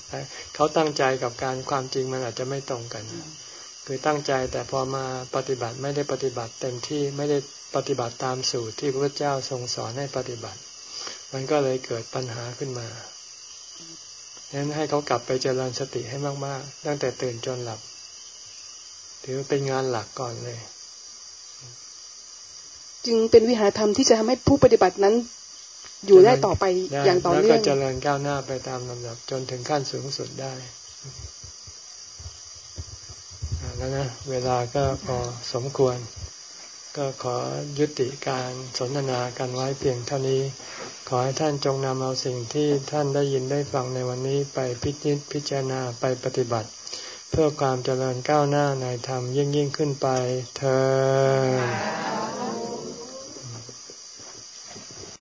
เขาตั้งใจกับการความจริงมันอาจจะไม่ตรงกัน คือตั้งใจแต่พอมาปฏิบัติไม่ได้ปฏิบัติเต็มที่ไม่ได้ปฏิบัติตามสูตรที่พระเจ้าทรงสอนให้ปฏิบัติ มันก็เลยเกิดปัญหาขึ้นมาดังนั้นให้เขากลับไปเจริญสติให้มากๆ ตั้งแต่ตื่นจนหลับ ถือเป็นงานหลักก่อนเลย จึงเป็นวิหารธรรมที่จะทำให้ผู้ปฏิบัตินั้น อยู่ได้ต่อไปอย่างต่อเนื่องแล้วก็เจริญก้าวหน้าไปตามลำดับ จนถึงขั้นสูงสุดได้แล้วนะเวลาก็พอสมควร ก็ขอยุติการสนทนากันไว้เพียงเท่านี้ ขอให้ท่านจงนำเอาสิ่งที่ท่านได้ยินได้ฟังในวันนี้ไปพิจิตพิจารณาไปปฏิบัติ เพื่อความเจริญก้าวหน้าในธรรมยิ่งยิ่งขึ้นไปเธอ